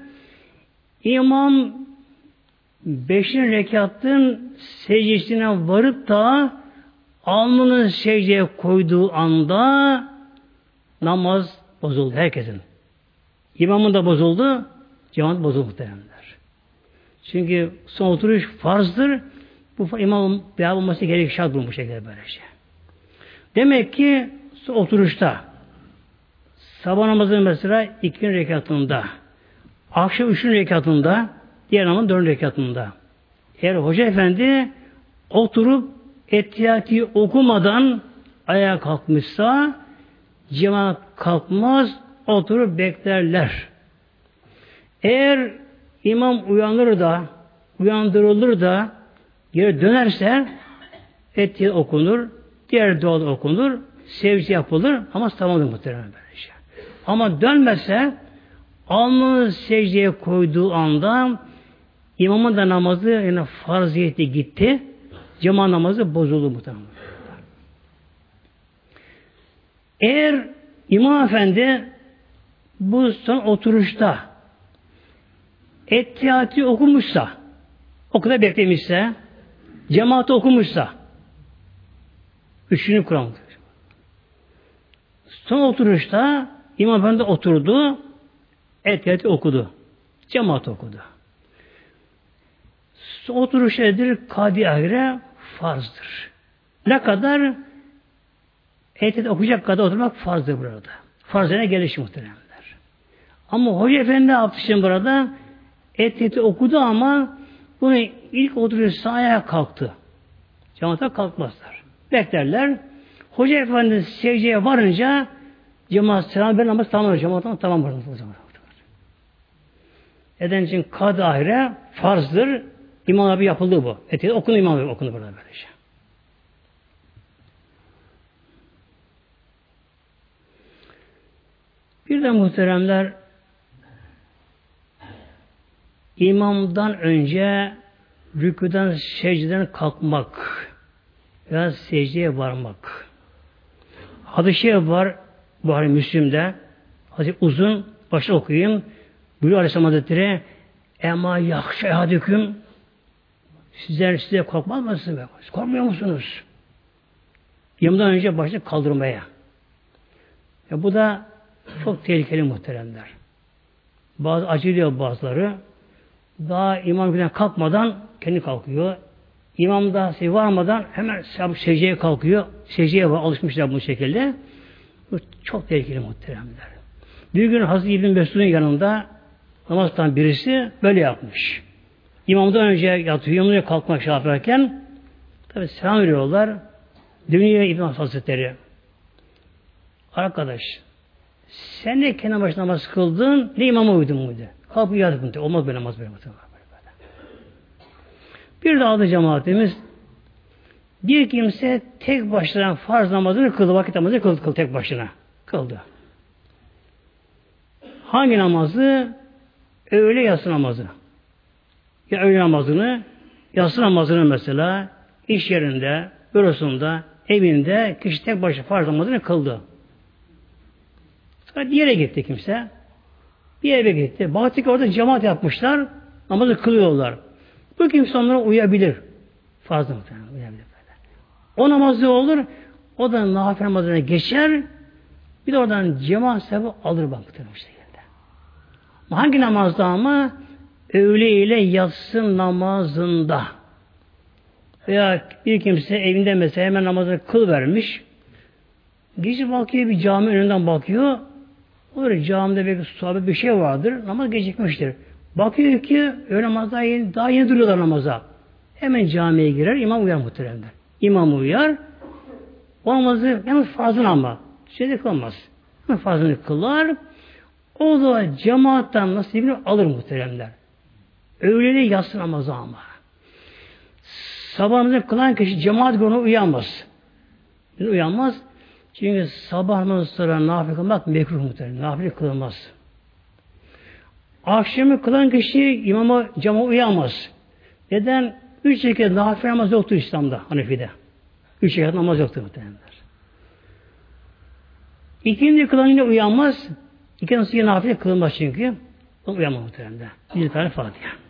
İmam beşinci rekatın secdesine varıp da alnını secdeye koyduğu anda namaz bozuldu herkesin. İmamın da bozuldu, cemaat bozuldu muhtemelenler. Çünkü son oturuş farzdır. Bu imam beraber olması gerek şart bulmuş şekilde böylece. Demek ki oturuşta sabah namazının mesela ikinci rekatında akşam üçüncü rekatında diğer namazın dördüncü rekatında eğer hoca efendi oturup etiyati okumadan ayağa kalkmışsa cemaat kalkmaz oturup beklerler. Eğer imam uyanır da uyandırılır da geri dönerse etiyat okunur, diğer dua okunur, sevci yapılır ama tamamdır muhtemelen böylece. Ama dönmese alnını secdeye koyduğu anda imamın da namazı yani farziyeti gitti Cemaat namazı bozuldu muhtemelen. Eğer İmam Efendi bu son oturuşta Ettiyati okumuşsa, okuda beklemişse, cemaati okumuşsa, üçünü Kur'an. Son oturuşta İmam Efendi oturdu, Ettiyati okudu. Cemaat okudu. Oturuş nedir? Kadi ahire farzdır. Ne kadar? Ettiyati okuyacak kadar oturmak farzdır burada. Farzına geliş muhteremler. Ama Hoca Efendi ne yaptı şimdi burada? Et okudu ama bunu ilk oturuyor sahaya kalktı. Cemaate kalkmazlar. Beklerler. Hoca Efendi secdeye varınca cemaat selam ben namaz tamam cemaat tamam burada. Neden için kad ahire farzdır. İmam abi yapıldı bu. Eti okunu imam abi okunu burada böylece. Bir de muhteremler İmamdan önce rüküden secdeden kalkmak veya secdeye varmak. Hadis-i var Buhari Müslim'de Hazreti uzun başta okuyayım. Buyuruyor Aleyhisselam Hazretleri Ema yakşa hadüküm Sizler size korkmaz mısınız? Korkmuyor musunuz? Yımdan önce başta kaldırmaya. Ya bu da çok tehlikeli muhteremler. Bazı acılıyor bazıları. Daha imam günden kalkmadan kendi kalkıyor. İmam daha varmadan hemen secdeye kalkıyor. Secdeye alışmışlar bu şekilde. Bu çok tehlikeli muhteremler. Bir gün Hazreti İbn Mesud'un yanında namazdan birisi böyle yapmış. İmamdan önce yatıyor, imamdan kalkmak şey yaparken tabi selam veriyorlar. Dünya İbn Hazretleri arkadaş sen de kendi başına namaz kıldın ne imama uydun muydu? Kalkıp yatıp olmaz böyle namaz böyle. Bir daha da cemaatimiz bir kimse tek başına farz namazını kıldı, vakit namazını kıldı, kıldı tek başına. Kıldı. Hangi namazı? Öğle yatsı namazı. Ya öğle namazını, yatsı namazını mesela iş yerinde, bürosunda, evinde kişi tek başına farz namazını kıldı. Sonra yere gitti kimse. Bir eve gitti. Baktı ki orada cemaat yapmışlar. Namazı kılıyorlar. Bu kimse onlara uyabilir. Fazla muhtemelen uyabilir. O namazı olur. O da nafile namazına geçer. Bir de oradan cemaat sevabı alır bak işte geldi. Hangi namazda ama? Öğle ile yatsın namazında. Veya bir kimse evinde mesela hemen namazını kıl vermiş. Gece bakıyor bir cami önünden bakıyor. Olur camide belki sahabe bir şey vardır. Namaz gecikmiştir. Bakıyor ki öyle namaz daha yeni, daha yeni duruyorlar namaza. Hemen camiye girer, imam uyar muhteremler. İmam uyar. O namazı yalnız fazla ama. Şeyde kılmaz. Fazlını kılar. O da cemaatten nasibini alır muhteremler. Öğleni yatsı namazı ama. Sabah namazı kılan kişi cemaat günü uyanmaz. Uyanmaz. Çünkü sabah namazı sonra nafile kılmak mekruh muhtemelen. Nafile kılınmaz. Akşamı kılan kişi imama cama uyamaz. Neden? Üç rekat nafile namaz yoktur İslam'da, Hanefi'de. Üç rekat namaz yoktur muhtemelen. İkindi kılan yine uyanmaz. İkinci nafile kılınmaz çünkü. Uyanmaz muhtemelen. Bir tane Fatiha.